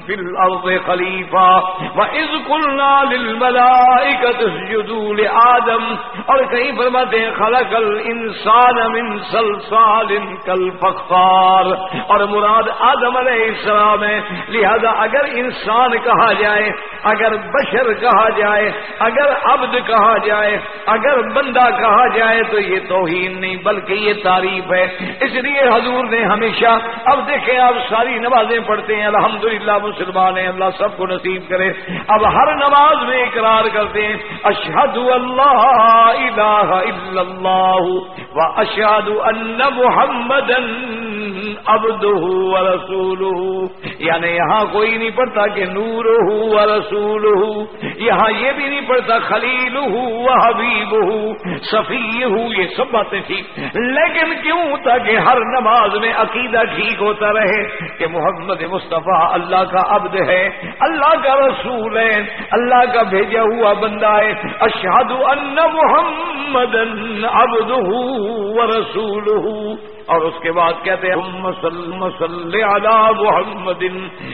فی الارض خلیفہ وَإِذْ قُلْنَا لِلْمَلَائِكَةِ اسْجُدُوا لِآدَمَ، اور کہیں فرماتے ہیں، خلق الانسان من صلصال کالفخار، اور مراد آدم علیہ السلام ہے، لہذا اگر انسان کہا جائے، اگر بشر کہا جائے، اگر اب عبد کہا جائے، اگر بندہ کہا جائے تو یہ توہین نہیں، بلکہ یہ تعریف ہے۔ اس لیے حضور نے ہمیشہ، اب دیکھیں آپ ساری نمازیں پڑھتے ہیں، الحمدللہ مسلمان ہیں، اللہ سب کو نصیب کرے۔ اب ہر نماز میں اقرار کرتے ہیں، اشہد اللہ الہ الا اللہ و اشہد ان محمد ابد رسول یعنی یہاں کوئی نہیں پڑھتا کہ نور ہو رسول یہاں یہ بھی نہیں پڑھتا خلیل خلیل حبیب ہوں سفی ہوں یہ سب باتیں ٹھیک۔ لیکن کیوں تاکہ ہر نماز میں عقیدہ ٹھیک ہوتا رہے کہ محمد مصطفیٰ اللہ کا عبد ہے، اللہ کا رسول ہے، اللہ کا بھیجا ہوا بندہ ہے۔ اشہد ان محمد عبد ہوں رسول ہوں اور اس کے بعد کہتے ہیں محمد.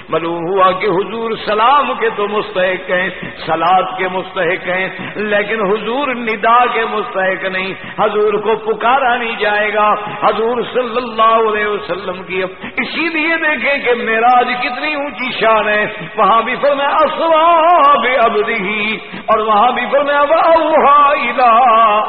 معلوم ہوا کہ حضور سلام کے تو مستحق ہیں سلاد کے مستحق ہیں، لیکن حضور ندا کے مستحق نہیں۔ حضور کو پکارا نہیں جائے گا۔ حضور صلی اللہ علیہ وسلم کی اسی لیے دیکھیں کہ میراج کتنی اونچی شان ہے۔ وہاں بھی فرمایا اسواب ابدی اور وہاں بھی فرمایا اوہا الا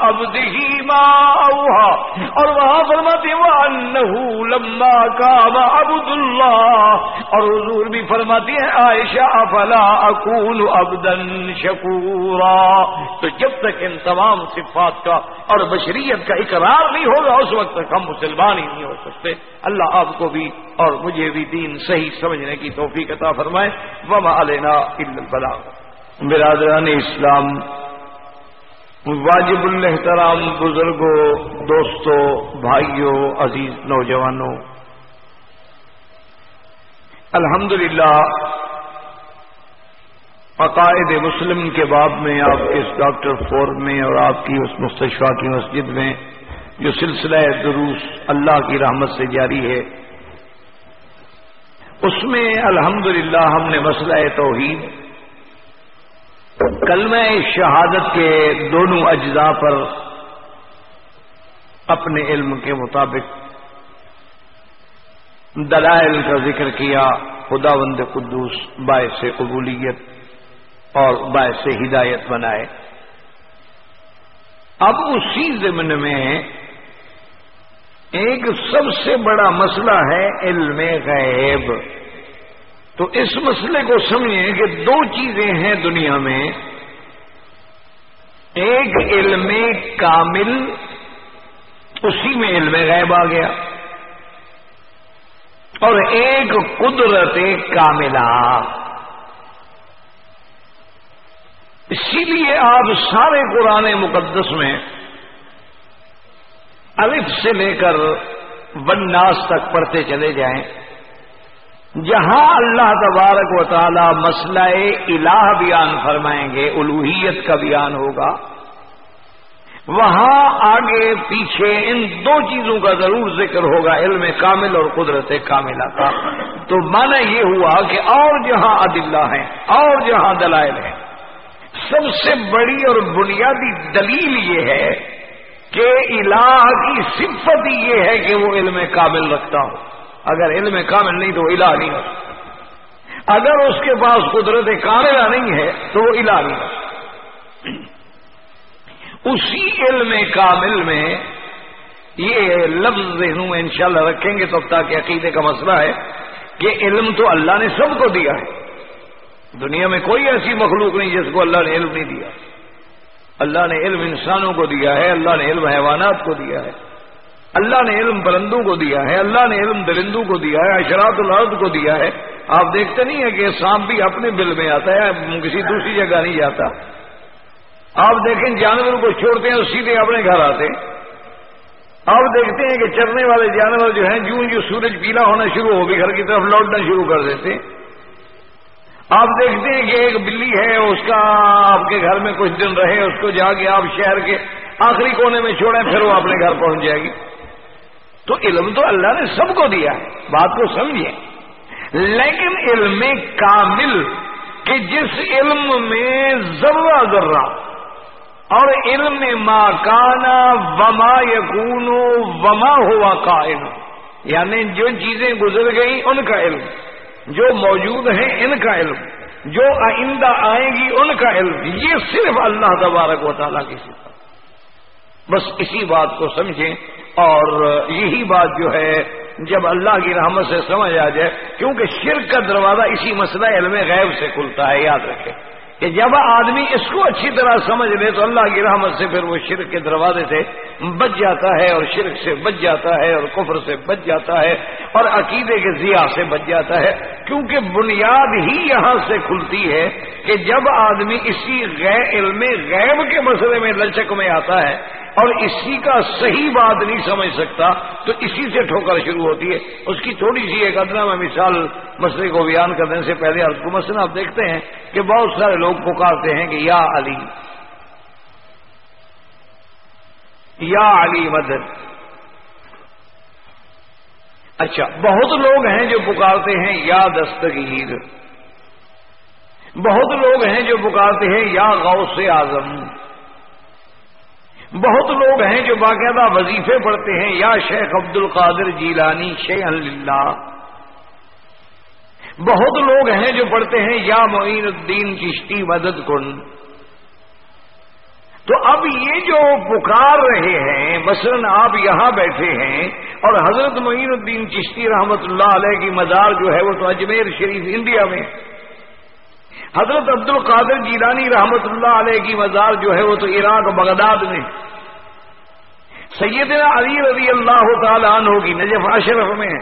ابدی ما اوہا اور وہاں فرماتے وہ انہو لما کام عبد اللہ اور حضور بھی فرماتی ہے عائشہ، افلا اکون عبدن شکورا تو جب تک ان تمام صفات کا اور بشریت کا اقرار نہیں ہوگا، اس وقت تک ہم مسلمان ہی نہیں ہو سکتے۔ اللہ آپ کو بھی اور مجھے بھی دین صحیح سمجھنے کی توفیق عطا فرمائے۔ وما علینا الا البلاغ۔ برادران اسلام واجب الحترام بزرگوں، دوستوں، بھائیوں، عزیز نوجوانوں۔ الحمد للہ عقائد مسلم کے باب میں، آپ کے اس ڈاکٹر فور میں اور آپ کی اس مستشفہ کی مسجد میں جو سلسلہ دروس اللہ کی رحمت سے جاری ہے، اس میں الحمد ہم نے مسئلہ توحید کلمہ شہادت کے دونوں اجزاء پر اپنے علم کے مطابق دلائل کا ذکر کیا خدا بند قدوس باعث قبولیت اور باعث ہدایت بنائے۔ اب اسی ضمن میں ایک سب سے بڑا مسئلہ ہے علم غیب۔ تو اس مسئلے کو سمجھیں کہ دو چیزیں ہیں دنیا میں۔ ایک علم کامل، اسی میں علم غیب آ گیا۔ اور ایک قدرت کاملہ۔ اسی لیے آپ سارے قرآن مقدس میں الف سے لے کر بناس تک پڑھتے چلے جائیں۔ جہاں اللہ تبارک و تعالی مسئلہ الہ بیان فرمائیں گے، الوحیت کا بیان ہوگا، وہاں آگے پیچھے ان دو چیزوں کا ضرور ذکر ہوگا، علم کامل اور قدرت کاملہ کا۔ تو مانا یہ ہوا کہ اور جہاں عدلہ ہیں، اور جہاں دلائل ہیں۔ سب سے بڑی اور بنیادی دلیل یہ ہے کہ الہ کی صفت یہ ہے کہ وہ علم کامل رکھتا ہو۔ اگر علم کامل نہیں تو وہ الہ نہیں ہو اگر اس کے پاس قدرت کاملہ نہیں ہے تو وہ الہ نہیں ہو اسی علم کامل میں یہ لفظ ذہنوں میں انشاءاللہ رکھیں گے تب تاکہ عقیدے کا مسئلہ ہے کہ علم تو اللہ نے سب کو دیا ہے۔ دنیا میں کوئی ایسی مخلوق نہیں جس کو اللہ نے علم نہیں دیا۔ اللہ نے علم انسانوں کو دیا ہے، اللہ نے علم حیوانات کو دیا ہے۔ اللہ نے علم برندوں کو دیا ہے، اللہ نے علم درندوں کو دیا ہے اشرات الارض کو دیا ہے۔ آپ دیکھتے نہیں ہیں کہ سانپ بھی اپنے بل میں آتا ہے، کسی دوسری جگہ نہیں جاتا۔ آپ دیکھیں جانوروں کو چھوڑتے ہیں سیدھے اپنے گھر آتے آپ دیکھتے ہیں کہ چرنے والے جانور جو ہیں، جوں جو سورج پیلا ہونا شروع ہو گئی گھر کی طرف لوٹنا شروع کر دیتے آپ دیکھتے ہیں کہ ایک بلی ہے، اس کا آپ کے گھر میں کچھ دن رہے، اس کو جا کے آپ شہر کے آخری کونے میں چھوڑیں، پھر وہ اپنے گھر پہنچ جائے گی۔ تو علم تو اللہ نے سب کو دیا بات کو سمجھیں لیکن علم کامل کہ جس علم میں ذرہ ذرہ اور علم ماں کانا وما یقون وما ہوا قائم یعنی جو چیزیں گزر گئی ان کا علم، جو موجود ہیں ان کا علم، جو آئندہ آئیں گی ان کا علم۔ یہ صرف اللہ تبارک و تعالیٰ کی صفت۔ بس اسی بات کو سمجھیں۔ اور یہی بات جو ہے، جب اللہ کی رحمت سے سمجھ آ جائے، کیونکہ شرک کا دروازہ اسی مسئلہ علم غیب سے کھلتا ہے، یاد رکھے کہ جب آدمی اس کو اچھی طرح سمجھ لے، تو اللہ کی رحمت سے پھر وہ شرک کے دروازے سے بچ جاتا ہے، اور شرک سے بچ جاتا ہے، اور کفر سے بچ جاتا ہے، اور عقیدے کے ضیاء سے بچ جاتا ہے۔ کیونکہ بنیاد ہی یہاں سے کھلتی ہے کہ جب آدمی اسی غیر علم غیب کے مسئلے میں لچک میں آتا ہے اور اسی کا صحیح بات نہیں سمجھ سکتا، تو اسی سے ٹھوکر شروع ہوتی ہے۔ اس کی تھوڑی سی ایک ادنا میں مثال مسئلے کو بیان کرنے سے پہلے کو مسئلہ آپ دیکھتے ہیں کہ بہت سارے لوگ پکارتے ہیں کہ یا علی۔ یا علی مدد۔ اچھا بہت لوگ ہیں جو پکارتے ہیں یا دستگیر۔ بہت لوگ ہیں جو پکارتے ہیں یا غوث اعظم۔ بہت لوگ ہیں جو باقاعدہ وظیفے پڑھتے ہیں، یا شیخ عبد القادر جیلانی شیخ اللہ بہت لوگ ہیں جو پڑھتے ہیں، یا معین الدین کشتی مدد کن۔ تو اب یہ جو پکار رہے ہیں، مثلا آپ یہاں بیٹھے ہیں اور حضرت معین الدین چشتی رحمت اللہ علیہ کی مزار جو ہے، وہ تو اجمیر شریف، انڈیا میں۔ حضرت عبد القادر جیلانی رحمت اللہ علیہ کی مزار جو ہے وہ تو عراق بغداد میں۔ سیدنا علی رضی اللہ تعالیٰ عنہ کی نجف اشرف میں۔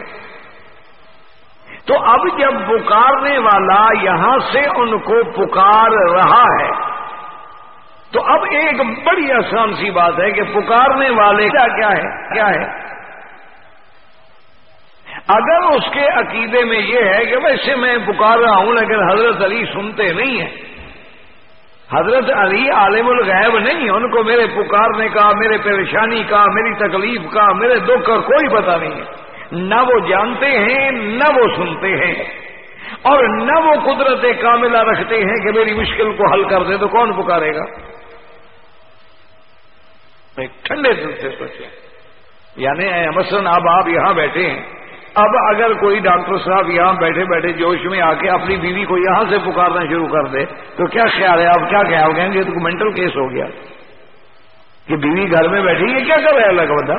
تو اب جب پکارنے والا یہاں سے ان کو پکار رہا ہے، تو اب ایک بڑی آسان سی بات ہے کہ پکارنے والے کا کیا ہے کیا ہے؟ اگر اس کے عقیدے میں یہ ہے کہ ویسے میں پکار رہا ہوں، لیکن حضرت علی سنتے نہیں ہیں۔ حضرت علی عالم الغیب نہیں ان کو میرے پکارنے کا، میرے پریشانی کا، میری تکلیف کا، میرے دکھ کا کوئی پتہ نہیں ہے۔ نہ وہ جانتے ہیں، نہ وہ سنتے ہیں۔ اور نہ وہ قدرت کاملہ رکھتے ہیں کہ میری مشکل کو حل کر دے تو کون پکارے گا؟ ٹھنڈے دل سے سوچے یعنی مثلاً اب آپ یہاں بیٹھے ہیں۔ اب اگر کوئی ڈاکٹر صاحب یہاں بیٹھے بیٹھے جوش میں آ کے اپنی بیوی کو یہاں سے پکارنا شروع کر دے، تو کیا خیال ہے؟ آپ کیا خیال گئے گے؟ تو مینٹل کیس ہو گیا۔ کہ بیوی گھر میں بیٹھی، یہ کیا کر رہا ہے الگ بندہ؟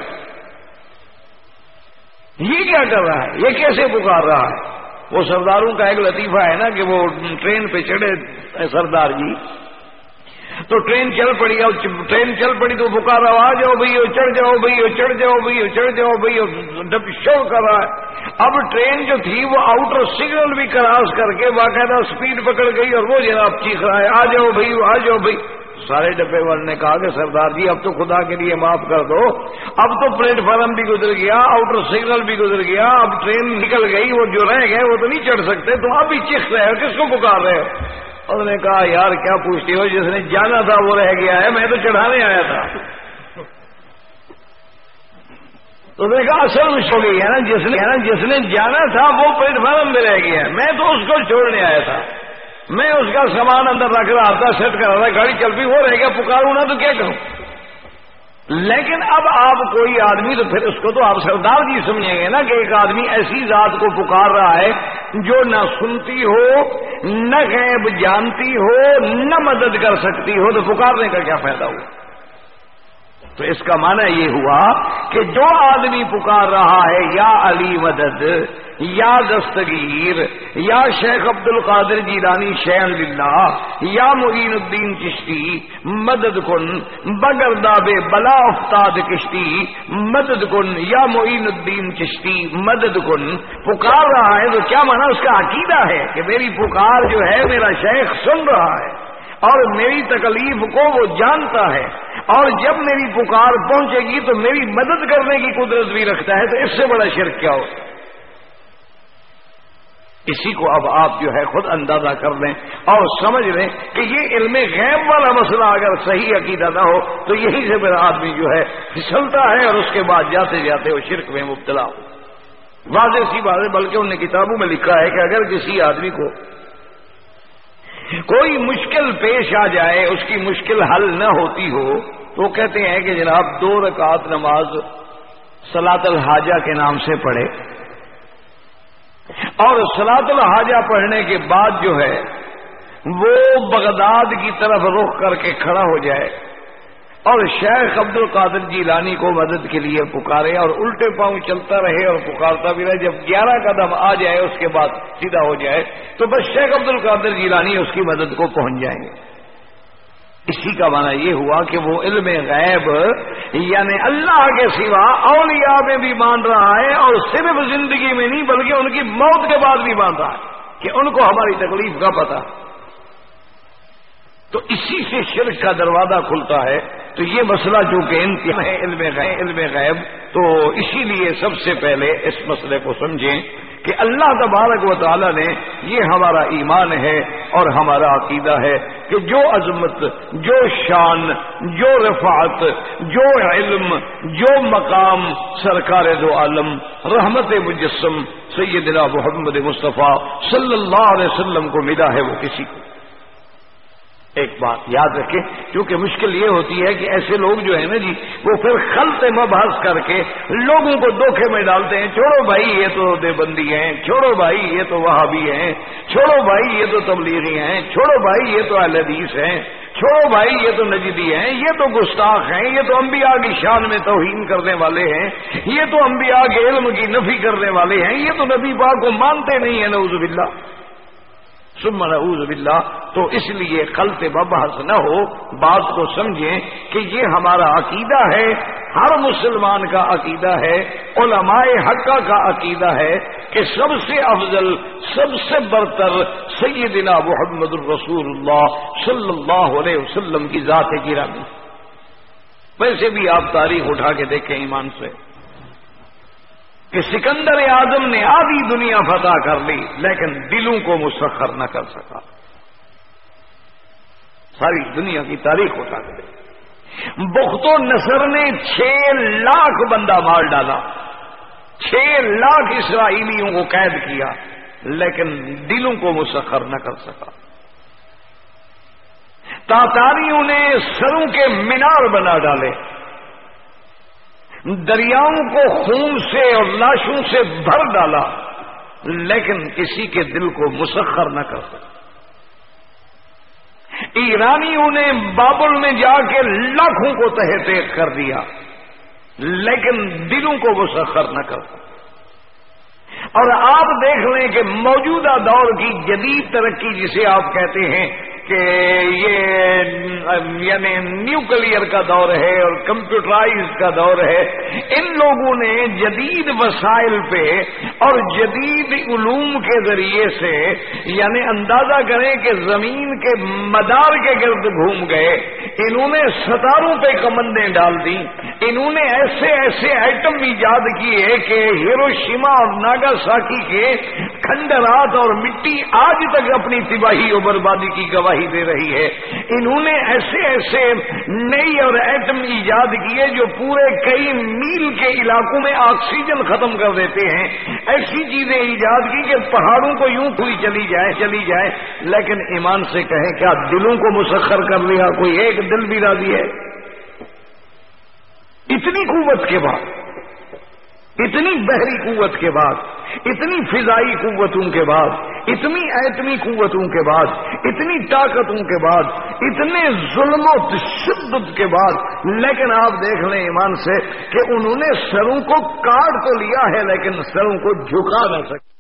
یہ کیا کر رہا ہے؟ یہ کیسے پکار رہا ہے؟ وہ سرداروں کا ایک لطیفہ ہے نا کہ وہ ٹرین پہ چڑھے سردار جی۔ تو ٹرین چل پڑی، اب ٹرین چل پڑی تو بکار آ جاؤ بھائی چڑھ جاؤ بھائی چڑھ جاؤ بھائی چڑھ جاؤ بھائی شور کر رہا ہے۔ اب ٹرین جو تھی وہ آؤٹر سگنل بھی کراس کر کے باقاعدہ اسپیڈ پکڑ گئی اور وہ جناب چیخ رہا ہے، آ جاؤ بھائی، آ جاؤ بھائی۔ سارے ڈبے والے نے کہا کہ سردار جی اب تو خدا کے لیے معاف کر دو۔ اب تو پلیٹ فارم بھی گزر گیا آؤٹر سگنل بھی گزر گیا، اب ٹرین نکل گئی، وہ جو رہ گئے وہ تو نہیں چڑھ سکتے، تو اب بھی چیخ رہے ہو کس کو پکار رہے ہو انہوں نے کہا، یار، کیا پوچھتی ہو؟ جس نے جانا تھا وہ رہ گیا ہے، میں تو چڑھانے آیا تھا. تو نے کہا، اصل ہو گئی ہے نا، جس نے جس نے جانا تھا وہ پلیٹ فارم میں رہ گیا ہے۔ میں تو اس کو چھوڑنے آیا تھا۔ میں اس کا سامان اندر رکھ رہا تھا، سیٹ کر رہا تھا، گاڑی چل پی، وہ رہ گیا، پکاروں نا تو کیا کروں؟ لیکن اب آپ کوئی آدمی تو پھر اس کو تو آپ سردار جی سمجھیں گے نا کہ ایک آدمی ایسی ذات کو پکار رہا ہے جو نہ سنتی ہو، نہ غیب جانتی ہو، نہ مدد کر سکتی ہو، تو پکارنے کا کیا فائدہ ہوا؟ تو اس کا معنی یہ ہوا کہ جو آدمی پکار رہا ہے، یا علی مدد، یا دستگیر، یا شیخ عبد القادر جیلانی شیخ اللہ، یا معین الدین چشتی، مدد کن، بگر داب بلا افتاد کشتی، مدد کن، یا معین الدین چشتی، مدد کن، پکار رہا ہے تو کیا مانا اس کا عقیدہ ہے کہ میری پکار جو ہے، میرا شیخ سن رہا ہے اور میری تکلیف کو وہ جانتا ہے؟ اور جب میری پکار پہنچے گی تو میری مدد کرنے کی قدرت بھی رکھتا ہے تو اس سے بڑا شرک کیا ہو؟ اسی کو اب آپ جو ہے خود اندازہ کر لیں اور سمجھ لیں کہ یہ علم غیب والا مسئلہ اگر صحیح عقیدہ نہ ہو تو یہی سے میرا آدمی جو ہے پھسلتا ہے اور اس کے بعد جاتے جاتے وہ شرک میں مبتلا ہو۔ واضح سی بات ہے، بلکہ انہوں نے کتابوں میں لکھا ہے کہ اگر کسی آدمی کو کوئی مشکل پیش آ جائے، اس کی مشکل حل نہ ہوتی ہو تو کہتے ہیں کہ جناب دو رکعت نماز سلاد الحاجہ کے نام سے پڑھے۔ اور سلاد الحاجہ پڑھنے کے بعد جو ہے، وہ بغداد کی طرف رخ کر کے کھڑا ہو جائے۔ اور شیخ عبد القادر جی لانی کو مدد کے لیے پکارے اور الٹے پاؤں چلتا رہے اور پکارتا بھی رہے۔ جب گیارہ قدم آ جائے، اس کے بعد سیدھا ہو جائے، تو بس شیخ عبد القادر جی لانی اس کی مدد کو پہنچ جائیں گے۔ اسی کا معنی یہ ہوا کہ وہ علم غیب یعنی اللہ کے سوا اولیاء میں بھی مان رہا ہے اور صرف زندگی میں نہیں بلکہ ان کی موت کے بعد بھی مان رہا ہے کہ ان کو ہماری تکلیف کا پتہ۔ تو اسی سے شرک کا دروازہ کھلتا ہے۔ تو یہ مسئلہ جو کہ انتہا ہے، علم غیب علم غیب، تو اسی لیے سب سے پہلے اس مسئلے کو سمجھیں کہ اللہ تبارک و تعالی نے یہ ہمارا ایمان ہے اور ہمارا عقیدہ ہے کہ جو عظمت، جو شان، جو رفعت، جو علم، جو مقام سرکار دو عالم، رحمت مجسم سیدنا محمد مصطفیٰ صلی اللہ علیہ وسلم کو ملا ہے وہ کسی کو۔ ایک بات یاد رکھیں، کیونکہ مشکل یہ ہوتی ہے کہ ایسے لوگ جو ہیں نا جی وہ پھر خلط مبحث کر کے لوگوں کو دھوکے میں ڈالتے ہیں، چھوڑو بھائی، یہ تو دیوبندی ہیں، چھوڑو بھائی، یہ تو وہابی ہیں، چھوڑو بھائی، یہ تو تبلیغی ہیں، چھوڑو بھائی، یہ تو الحدیث ہیں، چھوڑو بھائی، یہ تو نجدی ہیں، یہ تو گستاخ ہیں، یہ تو انبیاء کی شان میں توہین کرنے والے ہیں، یہ تو انبیاء کے علم کی نفی کرنے والے ہیں، یہ تو نبی پاک کو مانتے نہیں ہیں، نعوذ باللہ۔ ثم نعوذ باللہ، تو اس لیے خلط ببحث نہ ہو بات کو سمجھیں کہ یہ ہمارا عقیدہ ہے، ہر مسلمان کا عقیدہ ہے، علماء حقہ کا عقیدہ ہے کہ سب سے افضل، سب سے برتر سیدنا محمد الرسول اللہ صلی اللہ علیہ وسلم کی ذات گرامی۔ ویسے بھی آپ تاریخ اٹھا کے دیکھیں ایمان سے۔ کہ سکندر اعظم نے آدھی دنیا فتح کر لی، لیکن دلوں کو مسخر نہ کر سکا۔ ساری دنیا کی تاریخ اٹھا کر بخت و نصر نے چھ لاکھ بندہ مار ڈالا۔ چھ لاکھ اسرائیلیوں کو قید کیا، لیکن دلوں کو مسخر نہ کر سکا۔ تاتاریوں نے سروں کے مینار بنا ڈالے۔ دریاؤں کو خون سے اور لاشوں سے بھر ڈالا، لیکن کسی کے دل کو مسخر نہ کر سکتا ایرانیوں نے بابل میں جا کے لاکھوں کو تحت کر دیا، لیکن دلوں کو مسخر نہ کر سکتا اور آپ دیکھ لیں کہ موجودہ دور کی جدید ترقی جسے آپ کہتے ہیں کہ یہ یعنی نیوکلیر کا دور ہے اور کمپیوٹرائز کا دور ہے، ان لوگوں نے جدید وسائل پہ اور جدید علوم کے ذریعے سے یعنی اندازہ کریں کہ زمین کے مدار کے گرد گھوم گئے۔ انہوں نے ستاروں پہ کمندیں ڈال دی انہوں نے ایسے ایسے آئٹم ایجاد کیے کہ ہیروشیما اور ناگا ساکی کے کھنڈرات اور مٹی آج تک اپنی تباہی اور بربادی کی گواہی دے رہی ہے۔ انہوں نے ایسے ایسے نئی اور ایٹم ایجاد کیے جو پورے کئی میل کے علاقوں میں آکسیجن ختم کر دیتے ہیں۔ ایسی چیزیں ایجاد کی کہ پہاڑوں کو یوں کھوئی چلی جائے چلی جائے۔ لیکن ایمان سے کہیں کیا دلوں کو مسخر کر لیا؟ کوئی ایک دل بھی راضی ہے؟ اتنی قوت کے بعد اتنی بحری قوت کے بعد، اتنی فضائی قوتوں کے بعد، اتنی ایٹمی قوتوں کے بعد، اتنی طاقتوں کے بعد، اتنے ظلم و تشدد کے بعد، لیکن آپ دیکھ لیں ایمان سے کہ انہوں نے سروں کو کاٹ تو لیا ہے، لیکن سروں کو جھکا نہ سکتے